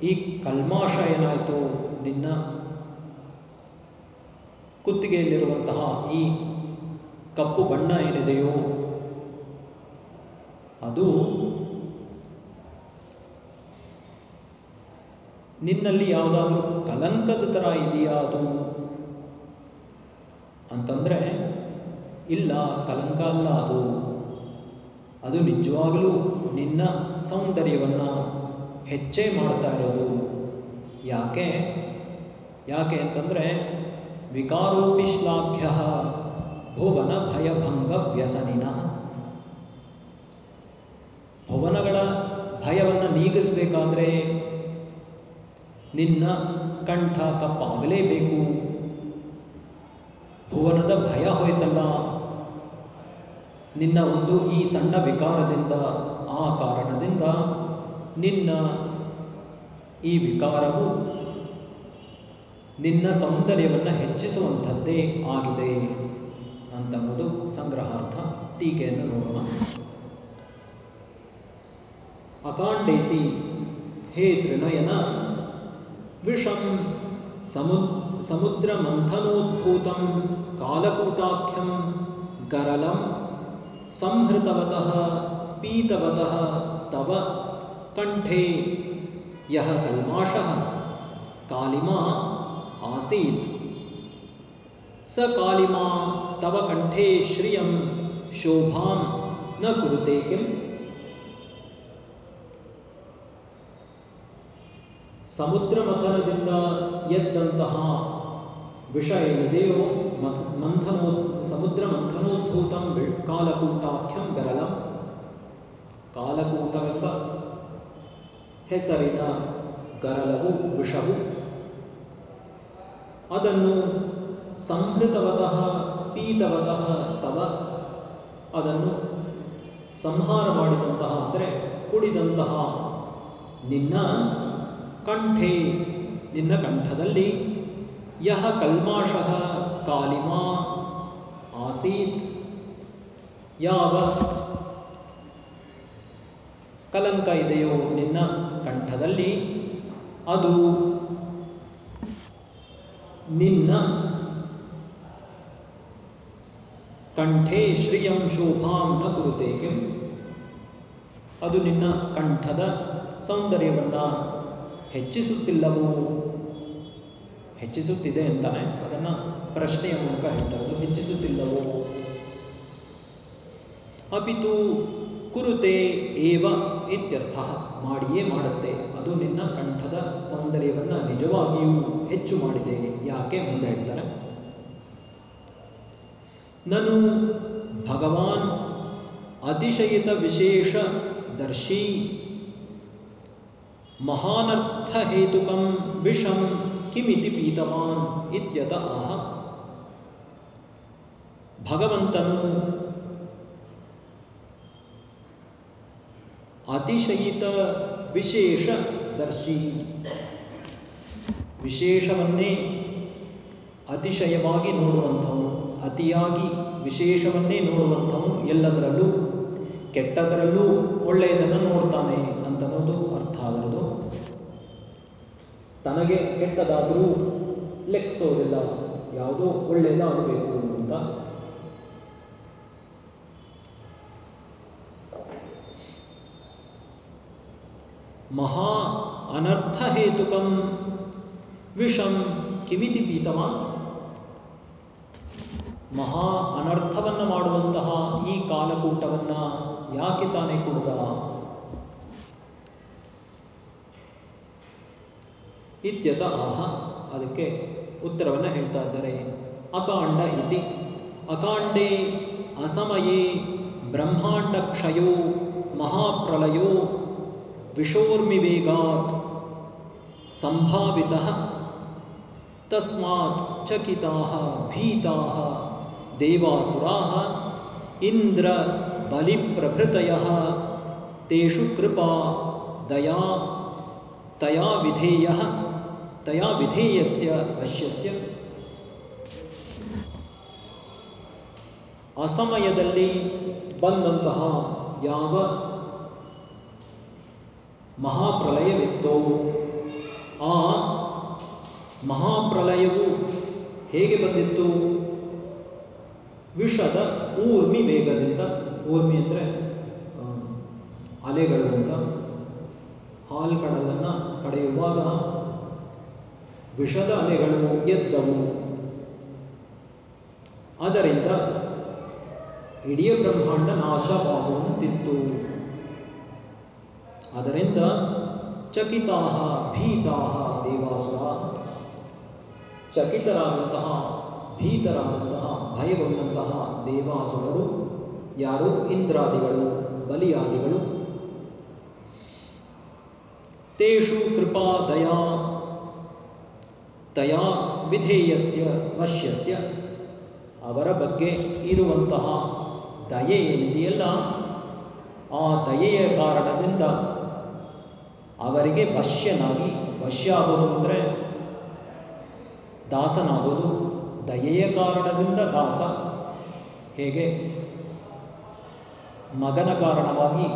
ಈ ಕಲ್ಮಾಶ ಏನಾಯಿತು? ನಿನ್ನ ಕುತ್ತಿಗೆಯಲ್ಲಿರುವಂತಹ ಈ ಕಪ್ಪು ಬಣ್ಣ ಏನಿದೆಯೋ, ಅದು ನಿನ್ನಲ್ಲಿ ಯಾವುದಾದ್ರೂ ಕಲಂಕದ ಥರ ಇದೆಯಾ ಅದು? ಅಂತಂದ್ರೆ, ಇಲ್ಲ, ಕಲಂಕ ಅಲ್ಲ ಅದು. ಅದು ನಿಜವಾಗಲೂ ನಿನ್ನ ಸೌಂದರ್ಯವನ್ನ ಹೆಚ್ಚೇ ಮಾಡ್ತಾ ಇರೋದು. ಯಾಕೆ? ಯಾಕೆ ಅಂತಂದ್ರೆ ವಿಕಾರೋಪಿ ಶ್ಲಾಘ್ಯ ಭುವನ ಭಯಭಂಗ ವ್ಯಸನಿನ. ಭುವನಗಳ ಭಯವನ್ನು ನೀಗಿಸಬೇಕಾದ್ರೆ ನಿನ್ನ ಕಂಠ ಕಪ್ಪಾಗಲೇಬೇಕು. ಭುವನದ ಭಯ ಹೋಯ್ತಲ್ಲ. ನಿನ್ನ ಒಂದು ಈ ಸಣ್ಣ ವಿಕಾರದಿಂದ, ಆ ಕಾರಣದಿಂದ ನಿನ್ನ ಈ ವಿಕಾರವು ನಿನ್ನ ಸೌಂದರ್ಯವನ್ನು ಹೆಚ್ಚಿಸುವಂಥದ್ದೇ ಆಗಿದೆ ಅಂತಂಬುದು ಸಂಗ್ರಹಾರ್ಥ ಟೀಕೆಯನ್ನು ನೋಡೋಣ. ಅಕಾಂಡೇತಿ ಹೇ ತ್ರಿನಯನ विषं समुद्रमन्थनोद्भूतं कालकूटाख्यं गरलं संहृतवतः पीतवतः तव कण्ठे। यः कल्माषः कालिमा आसीत्। स कालिमा तव कण्ठे श्रियं शोभां न कुरुते किम्? ಸಮುದ್ರ ಮಥನದಿಂದ ಎದ್ದಂತಹ ವಿಷ ಏನಿದೆಯೋ ಮಥ, ಮಂಥನೋ ಸಮುದ್ರ ಮಂಥನೋದ್ಭೂತಂ ಕಾಲಕೂಟಾಖ್ಯಂ ಗರಲಂ. ಕಾಲಕೂಟವೆಂಬ ಹೆಸರಿನ ಗರಲವು ವಿಷವು. ಅದನ್ನು ಸಂಹೃತವತಃ, ಪೀತವತಃ ತವ ಅದನ್ನು ಸಂಹಾರ ಮಾಡಿದಂತಹ, ಅಂದರೆ ಕುಡಿದಂತಹ ನಿನ್ನ ಕಂಠೆ ನಿನ್ನ ಕಂಠದಲ್ಲಿ ಯಹ ಕಲ್ಮಾಷಃ ಕಾಲಿಮಾ ಆಸೀತ್ ಯಾವ? ಕಲಂಕ ಇದೆಯೋ ನಿನ್ನ ಕಂಠದಲ್ಲಿ, ಅದು ನಿನ್ನ ಕಂಠೆ ಶ್ರಿಯಂ ಶೋಭಾಂ ನ ಕುರುತೇಕೆ. ಅದು ನಿನ್ನ ಕಂಠದ ಸೌಂದರ್ಯವನ್ನ ಹೆಚ್ಚಿಸುತ್ತಿಲ್ಲವೋ? ಹೆಚ್ಚಿಸುತ್ತಿದೆ ಅಂತಾನೆ. ಅದನ್ನ ಪ್ರಶ್ನೆಯ ಮೂಲಕ ಹೇಳ್ತಾರೆ. ಹೆಚ್ಚಿಸುತ್ತಿಲ್ಲವೋ? ಅಪಿತು ಕುರುತೆ ಏವ ಇತ್ಯರ್ಥ ಮಾಡಿಯೇ ಮಾಡುತ್ತೆ. ಅದು ನಿನ್ನ ಕಂಠದ ಸೌಂದರ್ಯವನ್ನ ನಿಜವಾಗಿಯೂ ಹೆಚ್ಚು ಮಾಡಿದೆ. ಯಾಕೆ ಮುಂದೆ ಹೇಳ್ತಾರೆ? ನಾನು ಭಗವಾನ್ ಅತಿಶಯಿತ ವಿಶೇಷ ದರ್ಶಿ ಹೇತುಕಂ ವಿಷಂ ಕಿಮಿತಿ ಪೀತವಾನ್ ಇತ್ಯತ ಆಹ. ಭಗವಂತನು ಅತಿಶಯಿತ ವಿಶೇಷ ದರ್ಶಿ. ವಿಶೇಷವನ್ನೇ ಅತಿಶಯವಾಗಿ ನೋಡುವಂಥವನು, ಅತಿಯಾಗಿ ವಿಶೇಷವನ್ನೇ ನೋಡುವಂಥವನು ಎಲ್ಲದರಲ್ಲೂ, ಕೆಟ್ಟದರಲ್ಲೂ ಒಳ್ಳೆಯದನ್ನು ನೋಡ್ತಾನೆ ಅಂತನ್ನೋದು ತನಗೆ ಕೆಟ್ಟದಾದರೂ ಲೆಕ್ಕಿಸೋದಿಲ್ಲ ಯಾವುದೋ ಒಳ್ಳೆಯದಾಗಬೇಕು ಅಂತ. ಮಹಾ ಅನರ್ಥ ಹೇತುಕಂ ವಿಷಂ ಕಿಮಿತಿ ಪೀತಮ ಮಹಾ ಅನರ್ಥವನ್ನ ಮಾಡುವಂತಹ ಈ ಕಾಲಕೂಟವನ್ನ ಯಾಕೆ ತಾನೇ ಕುಡ್ದ? ಇತ್ಯತ ಆಹ ಅದಕ್ಕೆ ಉತ್ತರವನ್ನು ಹೇಳ್ತಾ ಇದ್ದಾರೆ ಅಕಾಂಡ ಇತಿ ಅಕಾಂಡೇ ಅಸಮಯೇ ಬ್ರಹ್ಮಾಂಡ ಕ್ಷಯೋ ಮಹಾಪ್ರಲಯೋ ವಿಷೋರ್ಮಿವೇಗಾತ್ ಸಂಭಾವಿತ ತಸ್ಮಾತ್ ಚಕಿತಾ ಭೀತಾ ದೇವಾಸುರಾ ಇಂದ್ರ ಬಲಿಪ್ರಭೃತಯ ತೇಷು ಕೃಪಾ ದಯಾ ತಯಾ ವಿಧೇಯ ತಯಾ ವಿಧೇಯಸ್ಯ ವಶ್ಯಸ್ಯ ಅಸಮಯದಲ್ಲಿ ಬಂದಂತಹ ಯಾವ ಮಹಾಪ್ರಲಯವಿತ್ತೋ ಆ ಮಹಾಪ್ರಲಯವು ಹೇಗೆ ಬಂದಿತ್ತು? ವಿಷದ ಊರ್ಮಿ ವೇಗದಿಂದ, ಊರ್ಮಿ ಅಂದರೆ ಅಲೆಗಳು ಅಂತ ಹಾಲ್ ಕಡಲನ್ನು ಕಡೆಯುವಾಗ ವಿಷದ ಅಲೆಗಳು ಎದ್ದವು. ಅದರಿಂದ ಇಡೀ ಬ್ರಹ್ಮಾಂಡ ನಾಶವಾಗುವಂತಿತ್ತು. ಅದರಿಂದ ಚಕಿತಾ ಭೀತಾ ದೇವಾಸುರ. ಚಕಿತರಾದಂತಹ, ಭೀತರಾದಂತಹ, ಭಯಗೊಂಡಂತಹ ದೇವಾಸುರರು ಯಾರು? ಇಂದ್ರಾದಿಗಳು, ಬಲಿಯಾದಿಗಳು. ತೇಷು ಕೃಪಾ ದಯಾ ತಯಾ ವಿಧೇಯಸ್ಯ ವಶ್ಯಸ್ಯ. ಅವರ ಬಗ್ಗೆ ಇರುವಂತಹ ದಯೆ ಏನಿದೆಯಲ್ಲ, ಆ ದಯೆಯ ಕಾರಣದಿಂದ ಅವರಿಗೆ ವಶ್ಯನಾಗಿ, ವಶ್ಯ ಆಗೋದು ಅಂದರೆ ದಾಸನಾಗೋದು. ದಯೆಯ ಕಾರಣದಿಂದ ದಾಸ. ಹೇಗೆ? ಮಗನ ಕಾರಣವಾಗಿ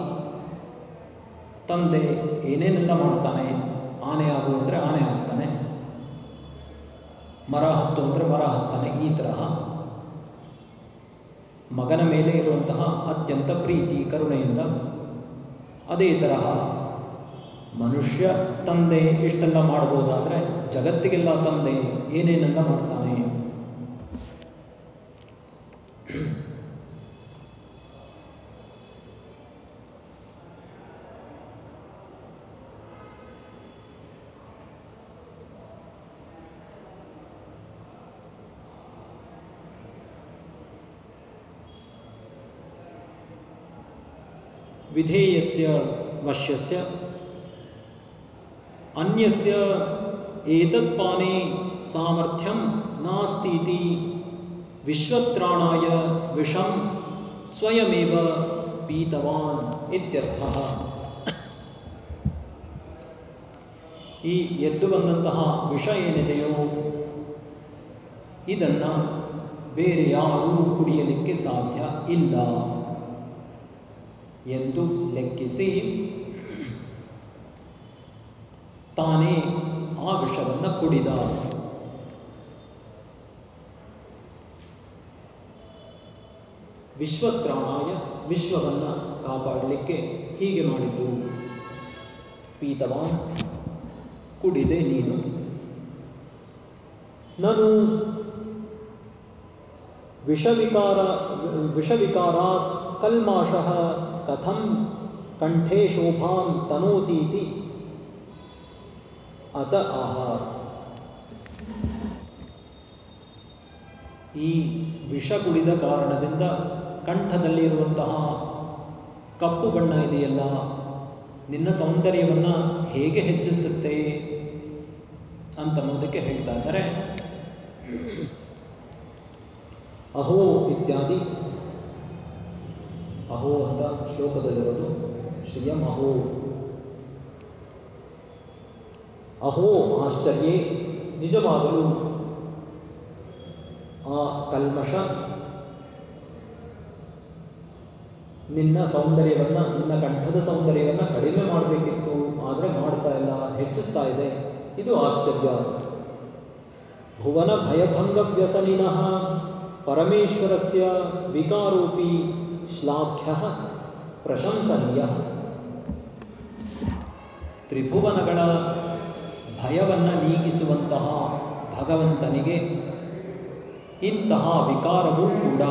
ತಂದೆ ಏನೇನೆಲ್ಲ ಮಾಡ್ತಾನೆ, ಆನೆ ಆಗು ಅಂದರೆ ಆನೆ ಆಗ್ತಾನೆ ಮರ ಹತ್ತು ಅಂದರೆ ಮರ ಹತ್ತಾನೆ ಈ ತರಹ. ಮಗನ ಮೇಲೆ ಇರುವಂತಹ ಅತ್ಯಂತ ಪ್ರೀತಿ, ಕರುಣೆಯಿಂದ ಅದೇ ತರಹ ಮನುಷ್ಯ ತಂದೆ ಇಷ್ಟೆಲ್ಲ ಮಾಡ್ಬೋದಾದ್ರೆ ಜಗತ್ತಿಗೆಲ್ಲ ತಂದೆ ಏನೇನೆಲ್ಲ ಮಾಡ್ತಾನೆ. ವಶ್ಯಸ್ಯ ಅನ್ಯಸ್ಯ ಏತತ್ಪಾನೆ ಸಾಮರ್ಥ್ಯಂ ನಾಸ್ತೀತಿ ವಿಶ್ವತ್ರಾಣಾಯ ವಿಷಂ ಸ್ವಯಮೇವ ಪೀತವಾನ್ ಇತ್ಯರ್ಥ ಈ ಎದ್ದು ಬಂದಂತಹ ವಿಷ ಏನಿದೆಯೋ, ಇದನ್ನ ಬೇರೆ ಯಾರೂ ಕುಡಿಯಲಿಕ್ಕೆ ಸಾಧ್ಯ ಇಲ್ಲ. ಎಂದು ಲೆಕ್ಕಿಸಿ ತಾನೇ ಆ ವಿಷವನ್ನು ಕುಡಿದ ವಿಶ್ವತ್ರಾಣಾಯ ವಿಶ್ವವನ್ನ ಕಾಪಾಡಲಿಕ್ಕೆ ಹೀಗೆ ಮಾಡಿದ್ದು, ಪೀತವಾನ್, ಕುಡಿದೆ ನೀನು. ನಾನು ವಿಷವಿಕಾರ, ವಿಷವಿಕಾರಾತ್ ಕಲ್ಮಾಷಃ ಕಥಂ ಕಂಠೆ ಶೋಭಾಂ ತನೋತೀತಿ ಅತ ಆಹ ಈ ವಿಷ ಕುಡಿದ ಕಾರಣದಿಂದ ಕಂಠದಲ್ಲಿರುವಂತಹ ಕಪ್ಪು ಬಣ್ಣ ಇದೆಯಲ್ಲ, ನಿನ್ನ ಸೌಂದರ್ಯವನ್ನ ಹೇಗೆ ಹೆಚ್ಚಿಸುತ್ತೆ ಅಂತನ್ನೋದಕ್ಕೆ ಹೇಳ್ತಾ ಇದ್ದಾರೆ. ಅಹೋ ಇತ್ಯಾದಿ. ಅಹೋ ಅಂತ ಶ್ಲೋಕದಲ್ಲಿರೋದು ಶ್ರಿಯಂ ಅಹೋ. ಅಹೋ ಆಶ್ಚರ್ಯ ನಿಜವಾಗಲು. ಆ ಕಲ್ಮಶ ನಿನ್ನ ಸೌಂದರ್ಯವನ್ನ, ನಿನ್ನ ಕಂಠದ ಸೌಂದರ್ಯವನ್ನ ಕಡಿಮೆ ಮಾಡಬೇಕಿತ್ತು, ಆದರೆ ಮಾಡ್ತಾ ಇಲ್ಲ, ಹೆಚ್ಚಿಸ್ತಾ ಇದೆ. ಇದು ಆಶ್ಚರ್ಯ. ಭುವನ ಭಯಭಂಗ ವ್ಯಸನಿನಃ ಪರಮೇಶ್ವರಸ್ಯ ವಿಕಾರೋಪಿ ಶ್ಲಾಘ್ಯ ಪ್ರಶಂಸನೀಯ. ತ್ರಿಭುವನಗಳ ಭಯವನ್ನ ನೀಗಿಸುವಂತಹ ಭಗವಂತನಿಗೆ ಇಂತಹ ವಿಕಾರವೂ ಕೂಡ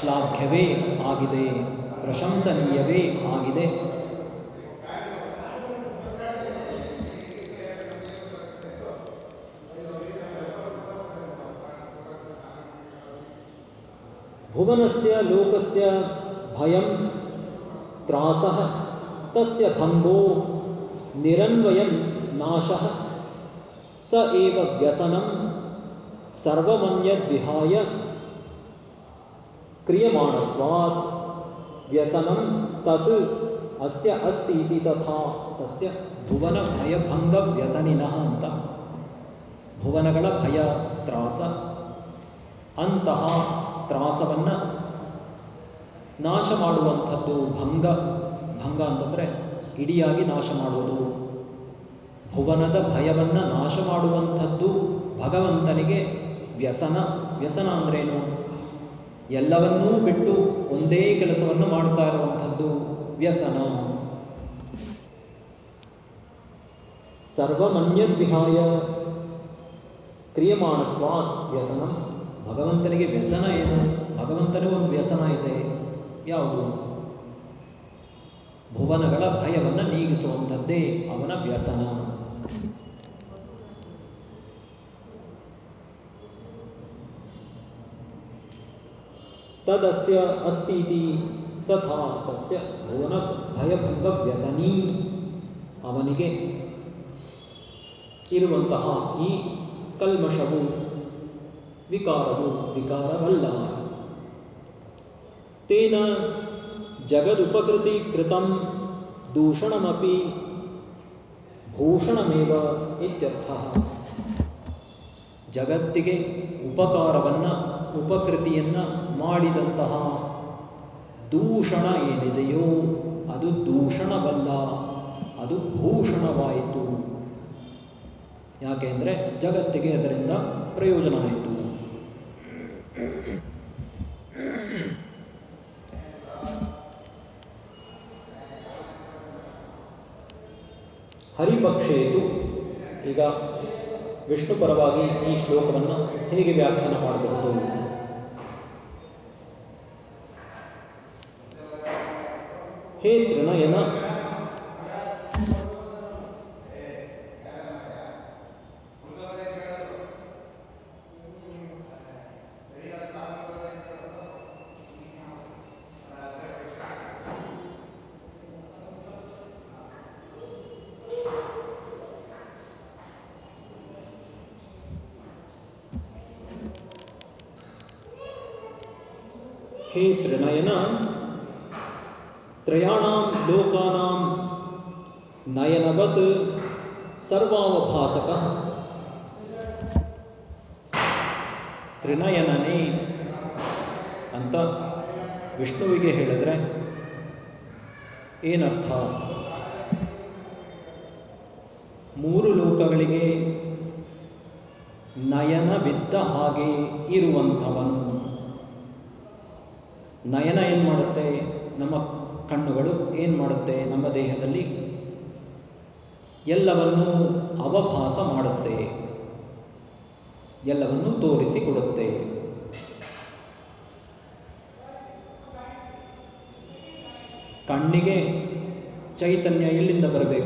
ಶ್ಲಾಘ್ಯವೇ ಆಗಿದೆ ಪ್ರಶಂಸನೀಯವೇ ಆಗಿದೆ. ಭುವನಸ್ಯ ಲೋಕಸ್ಯ ಭಯಂ ತ್ರಾಸಃ ತಸ್ಯ ಭಂಗೋ ನಿರನ್ವಯನ್ ನಾಶಃ ಸ ಏವ ವ್ಯಸನಂ ಸರ್ವಮನ್ಯದ್ವಿಹಾಯ ಕ್ರಿಯಮಾಣತ್ವಾತ್ ವ್ಯಸನಂ ತತ್ ಅಸ್ಯ ಅಸ್ತಿ ಇತಿ ತಥಾ ತಸ್ಯ ಭುವನ ಭಯಭಂಗ ವ್ಯಸನಿನಃ ಅಂತ ಭುವನಗಳ ಭಯ ತ್ರಾಸ ಅಂತಹ ತ್ರಾಸವನ್ನ ನಾಶ ಮಾಡುವಂಥದ್ದು ಭಂಗ ಭಂಗ ಅಂತಂದ್ರೆ ಇಡಿಯಾಗಿ ನಾಶ ಮಾಡುವುದು ಭುವನದ ಭಯವನ್ನ ನಾಶ ಮಾಡುವಂಥದ್ದು ಭಗವಂತನಿಗೆ ವ್ಯಸನ. ವ್ಯಸನ ಅಂದ್ರೇನು? ಎಲ್ಲವನ್ನೂ ಬಿಟ್ಟು ಒಂದೇ ಕೆಲಸವನ್ನು ಮಾಡ್ತಾ ಇರುವಂಥದ್ದು ವ್ಯಸನ. ಸರ್ವಮನ್ಯದ್ವಿಹಾಯ ಕ್ರಿಯಮಾಣತ್ವ ವ್ಯಸನಂ. ಭಗವಂತನಿಗೆ ವ್ಯಸನ ಏನು ಭಗವಂತನಿಗೆ ಒಂದು ವ್ಯಸನ ಇದೆ ಯಾವುದು ಭುವನಗಳ ಭಯವನ್ನು ನೀಗಿಸುವಂಥದ್ದೇ ಅವನ ವ್ಯಸನ ತದಸ್ಯ ಅಸ್ತೀತಿ ತಥಾ ತಸ್ಯ ಭುವನ ಭಯಭಂಗ ವ್ಯಸನೀ ಅವನಿಗೆ ಇರುವಂತಹ ಈ ಕಲ್ಮಶವು ವಿಕಾರವು ವಿಕಾರವಲ್ಲ. ತೇನ ಜಗದುಪಕೃತಿ ಕೃತಂ ದೂಷಣಮಪಿ ಭೂಷಣಮೇವ ಇತ್ಯರ್ಥ. ಜಗತ್ತಿಗೆ ಉಪಕಾರವನ್ನ, ಉಪಕೃತಿಯನ್ನ ಮಾಡಿದಂತಹ ದೂಷಣ ಏನಿದೆಯೋ ಅದು ದೂಷಣವಲ್ಲ, ಅದು ಭೂಷಣವಾಯಿತು. ಯಾಕೆಂದ್ರೆ ಜಗತ್ತಿಗೆ ಅದರಿಂದ ಪ್ರಯೋಜನ ಆಯಿತು. ಹರಿಪಕ್ಷೇತು ಈಗ ವಿಷ್ಣು ಪರವಾಗಿ ಈ ಶ್ಲೋಕವನ್ನು ಹೇಗೆ ವ್ಯಾಖ್ಯಾನ ಮಾಡಬಹುದು? ಹೇ ತ್ರಿನಯನ ಹೇ ತ್ರಿನಯನ ತ್ರಯಾಣಾಂ ಲೋಕಾನಾಂ ನಯನವತ್ ಸರ್ವಾವಭಾಸಕ. ತ್ರಿನಯನನೇ ಅಂತ ವಿಷ್ಣುವಿಗೆ ಹೇಳಿದ್ರೆ ಏನರ್ಥ? ಮೂರು ಲೋಕಗಳಿಗೆ ನಯನವಿದ್ದ ಹಾಗೆ ಇರುವಂಥವನು. ನಯನ ಏನು ಮಾಡುತ್ತೆ? ನಮ್ಮ ಕಣ್ಣುಗಳು ಏನು ಮಾಡುತ್ತೆ? ನಮ್ಮ ದೇಹದಲ್ಲಿ ಎಲ್ಲವನ್ನೂ ಅವಭಾಸ ಮಾಡುತ್ತೆ. ಎಲ್ಲವನ್ನೂ ತೋರಿಸಿಕೊಡುತ್ತೆ ಕಣ್ಣಿಗೆ ಚೈತನ್ಯ ಎಲ್ಲಿಂದ ಬರಬೇಕು?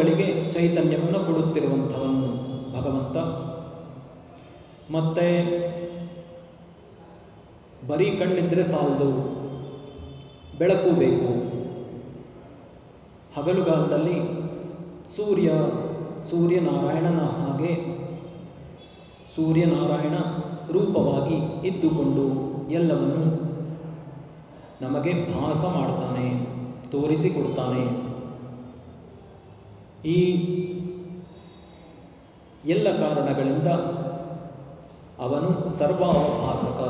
ಎಲ್ಲರ ಚೈತನ್ಯವನ್ನು ಕೊಡುತ್ತಿರುವಂಥವನು ಭಗವಂತ. ಮತ್ತೆ ಬರೀ ಕಣ್ಣಿದ್ರೆ ಸಾಲದು, ಬೆಳಕು ಬೇಕು. ಹಗಲುಗಾಲದಲ್ಲಿ ಸೂರ್ಯ, ಸೂರ್ಯನಾರಾಯಣನ ಹಾಗೆ ಸೂರ್ಯನಾರಾಯಣ ರೂಪವಾಗಿ ಇದ್ದುಕೊಂಡು ಎಲ್ಲವನ್ನು ನಮಗೆ ಭಾಸ ಮಾಡ್ತಾನೆ ತೋರಿಸಿಕೊಡ್ತಾನೆ ಈ ಎಲ್ಲ ಕಾರಣಗಳಿಂದ ಅವನು ಸರ್ವಾವಭಾಸಕ.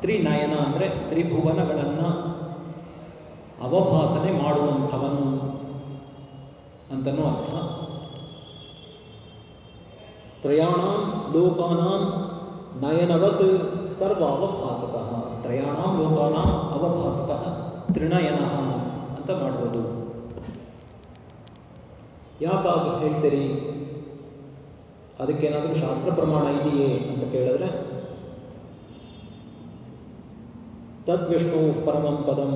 ತ್ರಿನಯನ ಅಂದರೆ ತ್ರಿಭುವನಗಳನ್ನು ಅವಭಾಸನೆ ಮಾಡುವಂಥವನು ಅಂತನೂ ಅರ್ಥ. ತ್ರಯಾಣ ಲೋಕಾನ ನಯನವತ್ ಸರ್ವ ಅವಭಾಸಕ ತ್ರಯಾಣಾಂ ಲೋಕಾನಾಂ ಅವಭಾಸಕ. ತ್ರಿನಯನ ಅಂತ ಮಾಡಿರೋದು ಯಾಕಾಗ ಹೇಳ್ತೀರಿ ಅದಕ್ಕೇನಾದರೂ ಶಾಸ್ತ್ರ ಪ್ರಮಾಣ ಇದೆಯೇ ಅಂತ ಕೇಳಿದ್ರೆ ತದ್ವಿಷ್ಣು ಪರಮಂ ಪದಂ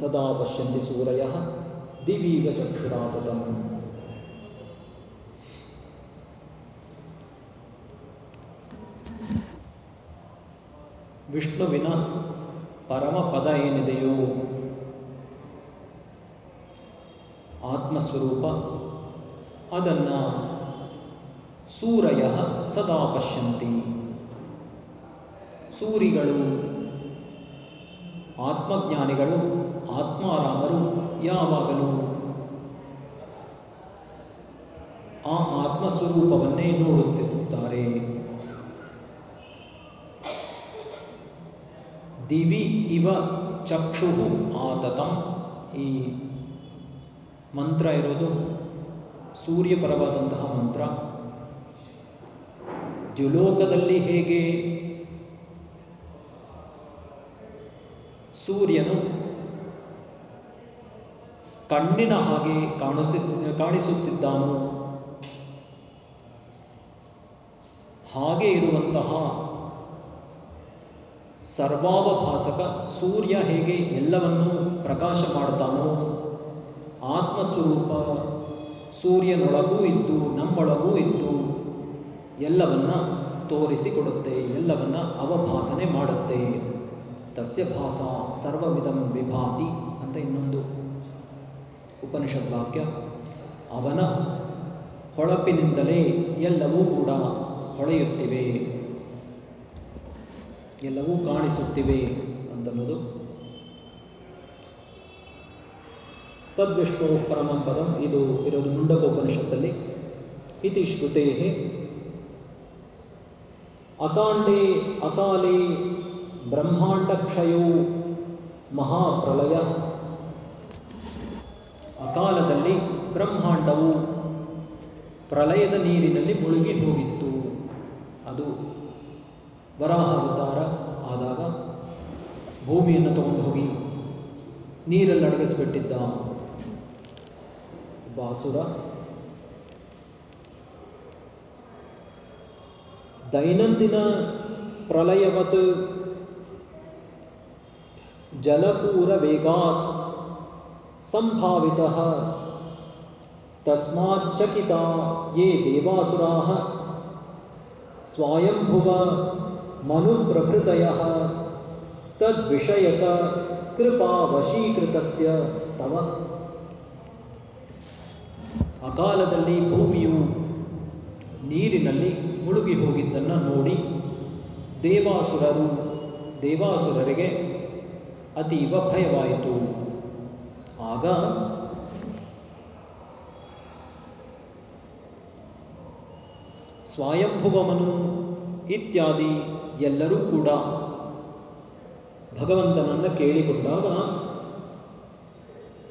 ಸದಾ ಪಶ್ಯಂತಿ ಸೂರಯ ದಿವೀಗ ಚಕ್ಷುರಾತತಂ ವಿಷ್ಣುವಿನ ಪರಮ ಪದ ಏನಿದೆಯೋ ಆತ್ಮಸ್ವರೂಪ ಅದನ್ನು ಸೂರಯ ಸದಾ ಪಶ್ಯಂತಿ. ಸೂರಿಗಳು, ಆತ್ಮಜ್ಞಾನಿಗಳು, ಆತ್ಮಾರಾಮರು ಯಾವಾಗಲೂ ಆ ಆತ್ಮಸ್ವರೂಪವನ್ನೇ ನೋಡುತ್ತಿರುತ್ತಾರೆ. ದಿವಿ ಇವ ಚಕ್ಷು ಆತತಂ ಈ ಮಂತ್ರ ಇರೋದು ಸೂರ್ಯಪರವಾದಂತಹ ಮಂತ್ರ. ದ್ಯುಲೋಕದಲ್ಲಿ ಹೇಗೆ ಸೂರ್ಯನು ಕಣ್ಣಿನ ಹಾಗೆ ಕಾಣಿಸಿ, ಕಾಣಿಸುತ್ತಿದ್ದಾನೋ, ಹಾಗೆ ಇರುವಂತಹ ಸರ್ವಾವಭಾಸಕ ಸೂರ್ಯ ಹೇಗೆ ಎಲ್ಲವನ್ನೂ ಪ್ರಕಾಶ ಮಾಡ್ತಾನೋ, ಆತ್ಮಸ್ವರೂಪ ಸೂರ್ಯನೊಳಗೂ ಇದ್ದು, ನಮ್ಮೊಳಗೂ ಇದ್ದು, ಎಲ್ಲವನ್ನ ತೋರಿಸಿಕೊಡುತ್ತೆ, ಎಲ್ಲವನ್ನ ಅವಭಾಸನೆ ಮಾಡುತ್ತೆ. ತಸ್ಯ ಭಾಸ ಸರ್ವವಿಧಂ ವಿಭಾತಿ ಅಂತ ಇನ್ನೊಂದು ಉಪನಿಷತ್ ವಾಕ್ಯ. ಅವನ ಹೊಳಪಿನಿಂದಲೇ ಎಲ್ಲವೂ ಕೂಡ ಹೊಳೆಯುತ್ತಿವೆ, ಎಲ್ಲವೂ ಕಾಣಿಸುತ್ತಿವೆ ಅಂತನ್ನೋದು ತದ್ವಿಷ್ಣು ಪರಮಂ ಪದಂ. ಇದು ಇರೋದು ಮುಂಡಕೋಪನಿಷತ್ತಲ್ಲಿ ಇತಿ ಶ್ರುತೇ ಅಕಾಂಡೇ ಬ್ರಹ್ಮಾಂಡ ಬ್ರಹ್ಮಾಂಡಕ್ಷಯೋ ಮಹಾಪ್ರಲಯ. ಅಕಾಲದಲ್ಲಿ ಬ್ರಹ್ಮಾಂಡವು ಪ್ರಲಯದ ನೀರಿನಲ್ಲಿ ಮುಳುಗಿ ಹೋಗಿತ್ತು. ಅದು ವರಾಹ ಅವತಾರ ಆದಾಗ ಭೂಮಿಯನ್ನು ತಗೊಂಡು ಹೋಗಿ ನೀರಲ್ಲಿ ಅಡಗಿಸ್ಬಿಟ್ಟಿದ್ದ बासुरा। दैनंदिन प्रलयवत् वेगा संभावित तस्माचकिता ये देवासुरा स्वायंभुव मनु मनुप्रभृतयः। तद्विषयत कृपावशीकृतस्य तव ಅಕಾಲದಲ್ಲಿ ಭೂಮಿಯು ನೀರಿನಲ್ಲಿ ಮುಳುಗಿ ಹೋಗಿದ್ದನ್ನು ನೋಡಿ ದೇವಾಸುರರು ದೇವಾಸುರರಿಗೆ ಅತೀವ ಭಯವಾಯಿತು. ಆಗ ಸ್ವಯಂಭುವಮನು ಇತ್ಯಾದಿ ಎಲ್ಲರೂ ಕೂಡ ಭಗವಂತನನ್ನು ಕೇಳಿಕೊಂಡಾಗ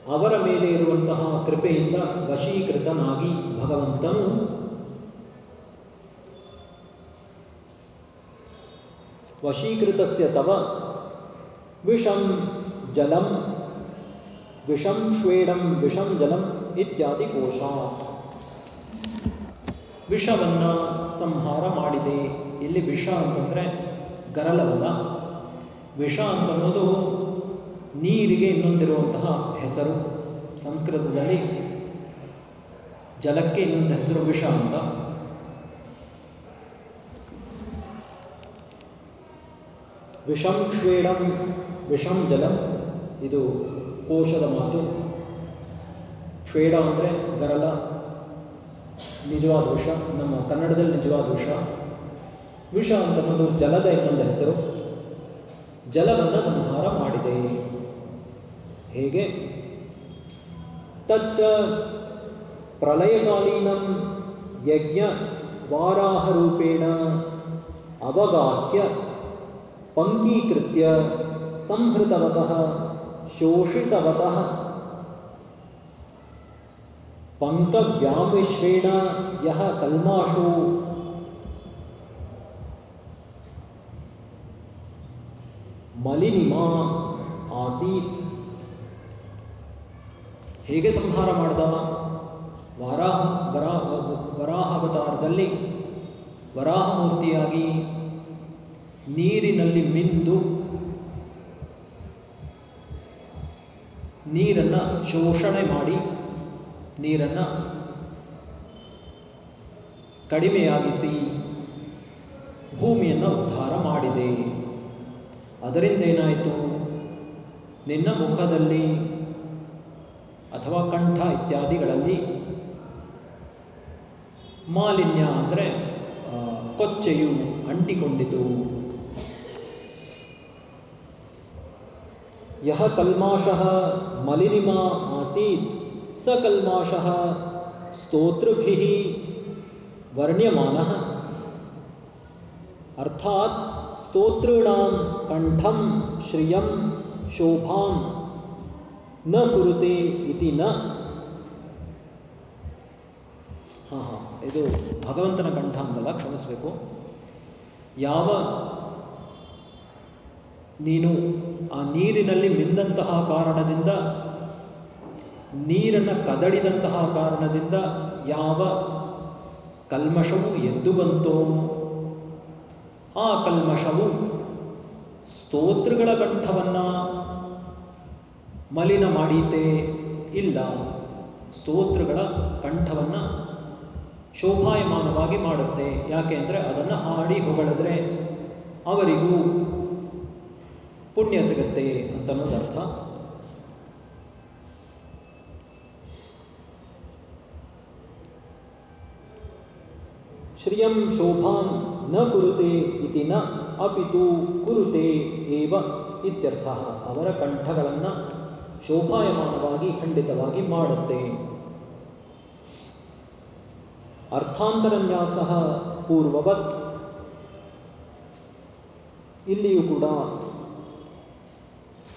ಅವರ ಮೇಲೆ ಇರುವಂತಹ ಕೃಪೆಯಿಂದ ವಶೀಕೃತನಾಗಿ ಭಗವಂತನು ವಶೀಕೃತಸ್ಯ ತವ ವಿಷಂ ಜಲಂ ವಿಷಂ ಶ್ವೇಡಂ ವಿಷಂ ಜಲಂ ಇತ್ಯಾದಿ ಕೋಶ ವಿಷವನ್ನ ಸಂಹಾರ ಮಾಡಿದೆ. ಇಲ್ಲಿ ವಿಷ ಅಂತಂದ್ರೆ ಗರಲವಲ್ಲ. ವಿಷ ಅಂತನ್ನೋದು ನೀರಿಗೆ ಇನ್ನೊಂದಿರುವಂತಹ ಹೆಸರು. ಸಂಸ್ಕೃತದಲ್ಲಿ ಜಲಕ್ಕೆ ಇನ್ನೊಂದು ಹೆಸರು ವಿಷ ಅಂತ. ವಿಷಂ ಕ್ಷೇಡಂ ವಿಷಂ ಜಲಂ, ಇದು ಕೋಶದ ಮಾತು. ಕ್ಷೇಡ ಅಂದರೆ ಗರಲ, ನಿಜವಾದ ವಿಷ. ನಮ್ಮ ಕನ್ನಡದಲ್ಲಿ ನಿಜವಾದ ವಿಷ. ವಿಷ ಒಂದು ಜಲದ ಇನ್ನೊಂದು ಹೆಸರು. ಜಲವನ್ನು ಸಂಹಾರ ಮಾಡಿದೆ. ಹೇಗೆ? ತಚ್ಚ ಪ್ರಳಯಕಾಲೀನಂ ಯಜ್ಞ ವಾರಾಹರೂಪೇಣ ಅವಗಾಹ್ಯ ಪಂಕೀಕೃತ್ಯ ಸಂಹೃತವತಃ ಶೋಷಿತವತಃ. ಪಂಕವ್ಯಾಮಿಶ್ರೇಣ ಯಹ ಕಲ್ಮಾಶೋ. ಮಲಿನಿಮಾ ಆಸೀತ್. ಹೇಗೆ ಸಂಹಾರ ಮಾಡ್ದ ವರಾಹ, ವರಾ ವರಾಹ ಅವತಾರದಲ್ಲಿ ವರಾಹಮೂರ್ತಿಯಾಗಿ ನೀರಿನಲ್ಲಿ ಮಿಂದು ನೀರನ್ನು ಶೋಷಣೆ ಮಾಡಿ ನೀರನ್ನು ಕಡಿಮೆಯಾಗಿಸಿ ಭೂಮಿಯನ್ನು ಉದ್ಧಾರ ಮಾಡಿದೆ. ಅದರಿಂದ ಏನಾಯಿತು ನಿನ್ನ ಮುಖದಲ್ಲಿ ಅಥವಾ ಕಂಠ ಇತ್ಯಾದಿಗಳಲ್ಲಿ ಮಾಲಿನ್ಯ ಅಂದರೆ ಕೊಚ್ಚೆಯು ಅಂಟಿಕೊಂಡಿತು. ಯಹ ಕಲ್ಮಾಷಃ ಮಲಿನಿಮಾ ಆಸೀತ್, ಸ ಕಲ್ಮಾಷಃ ಸ್ತೋತೃಭಿ ವರ್ಣ್ಯಮಾನಃ. ಅರ್ಥಾತ್ ಸ್ತೋತೃಣಾಂ ಕಂಠಂ ಶ್ರಿಯಂ ಶೋಭಾಂ ನ ಕುರುತೆ ಇತಿ ನ. ಹಾ, ಹಾಂ. ಇದು ಭಗವಂತನ ಕಂಠ ಅಂತಲ್ಲ, ಕ್ಷಮಿಸಬೇಕು. ಯಾವ ನೀನು ಆ ನೀರಿನಲ್ಲಿ ಮಿಂದಂತಹ ಕಾರಣದಿಂದ, ನೀರನ್ನು ಕದಡಿದಂತಹ ಕಾರಣದಿಂದ ಯಾವ ಕಲ್ಮಶವು ಎದ್ದು ಬಂತೋ? ಆ ಕಲ್ಮಶವು ಸ್ತೋತ್ರಗಳ ಕಂಠವನ್ನು ಮಲಿನ ಮಾಡೀತೆ ಇಲ್ಲ. ಸ್ತೋತ್ರಗಳ ಕಂಠವನ್ನ ಶೋಭಾಯಮಾನವಾಗಿ ಮಾಡುತ್ತೆ. ಯಾಕೆ ಅಂದರೆ ಅದನ್ನು ಹಾಡಿ ಹೊಗಳಿದ್ರೆ ಅವರಿಗೂ ಪುಣ್ಯ ಸಿಗುತ್ತೆ ಅಂತನ್ನೋದರ್ಥ ಶ್ರಿಯಂ ಶೋಭಾಂ ನ ಕುರುತೆ ಇತಿ ನ ಅಪಿತು ಕುರುತೆ ಏವ ಇತ್ಯರ್ಥ. ಅವರ ಕಂಠಗಳನ್ನು ಶೋಭಾಯಮಾನವಾಗಿ ಖಂಡಿತವಾಗಿ ಮಾಡುತ್ತೆ. ಅರ್ಥಾಂತರನ್ಯಾಸ ಪೂರ್ವವತ್. ಇಲ್ಲಿಯೂ ಕೂಡ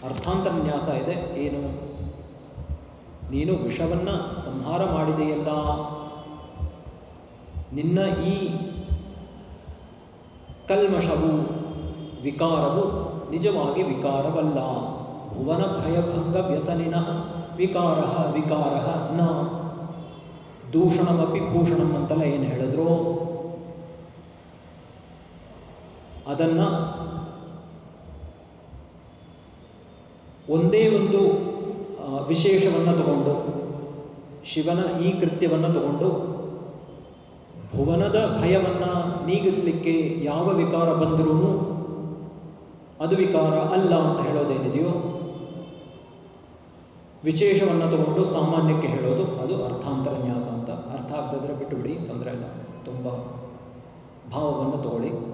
ಅರ್ಥಾಂತರನ್ಯಾಸ ಇದೆ. ಏನು? ನೀನು ವಿಷವನ್ನ ಸಂಹಾರ ಮಾಡಿದೆಯಲ್ಲ. ನಿನ್ನ ಈ ಕಲ್ಮಶವು, ವಿಕಾರವು ನಿಜವಾಗಿ ವಿಕಾರವಲ್ಲ. ಭುವನ ಭಯಭಂಗ ವ್ಯಸನಿನ ವಿಕಾರ ವಿಕಾರ ನ ದೂಷಣಮಪಿ ಭೂಷಣಂ ಅಂತೆಲ್ಲ ಏನು ಹೇಳಿದ್ರು ಅದನ್ನ ಒಂದೇ ಒಂದು ವಿಶೇಷವನ್ನು ತಗೊಂಡು, ಶಿವನ ಈ ಕೃತ್ಯವನ್ನು ತಗೊಂಡು, ಭುವನದ ಭಯವನ್ನ ನೀಗಿಸಲಿಕ್ಕೆ ಯಾವ ವಿಕಾರ ಬಂದರೂ ಅದು ವಿಕಾರ ಅಲ್ಲ ಅಂತ ಹೇಳೋದೇನಿದೆಯೋ ವಿಶೇಷವನ್ನು ತಗೊಂಡು ಸಾಮಾನ್ಯಕ್ಕೆ ಹೇಳೋದು ಅದು ಅರ್ಥಾಂತರ ನ್ಯಾಸ ಅಂತ. ಅರ್ಥ ಆಗದಿದ್ರೆ ಬಿಟ್ಟು ಬಿಡಿ, ತೊಂದರೆ ಇಲ್ಲ. ತುಂಬ ಭಾವವನ್ನು ತಗೊಳ್ಳಿ.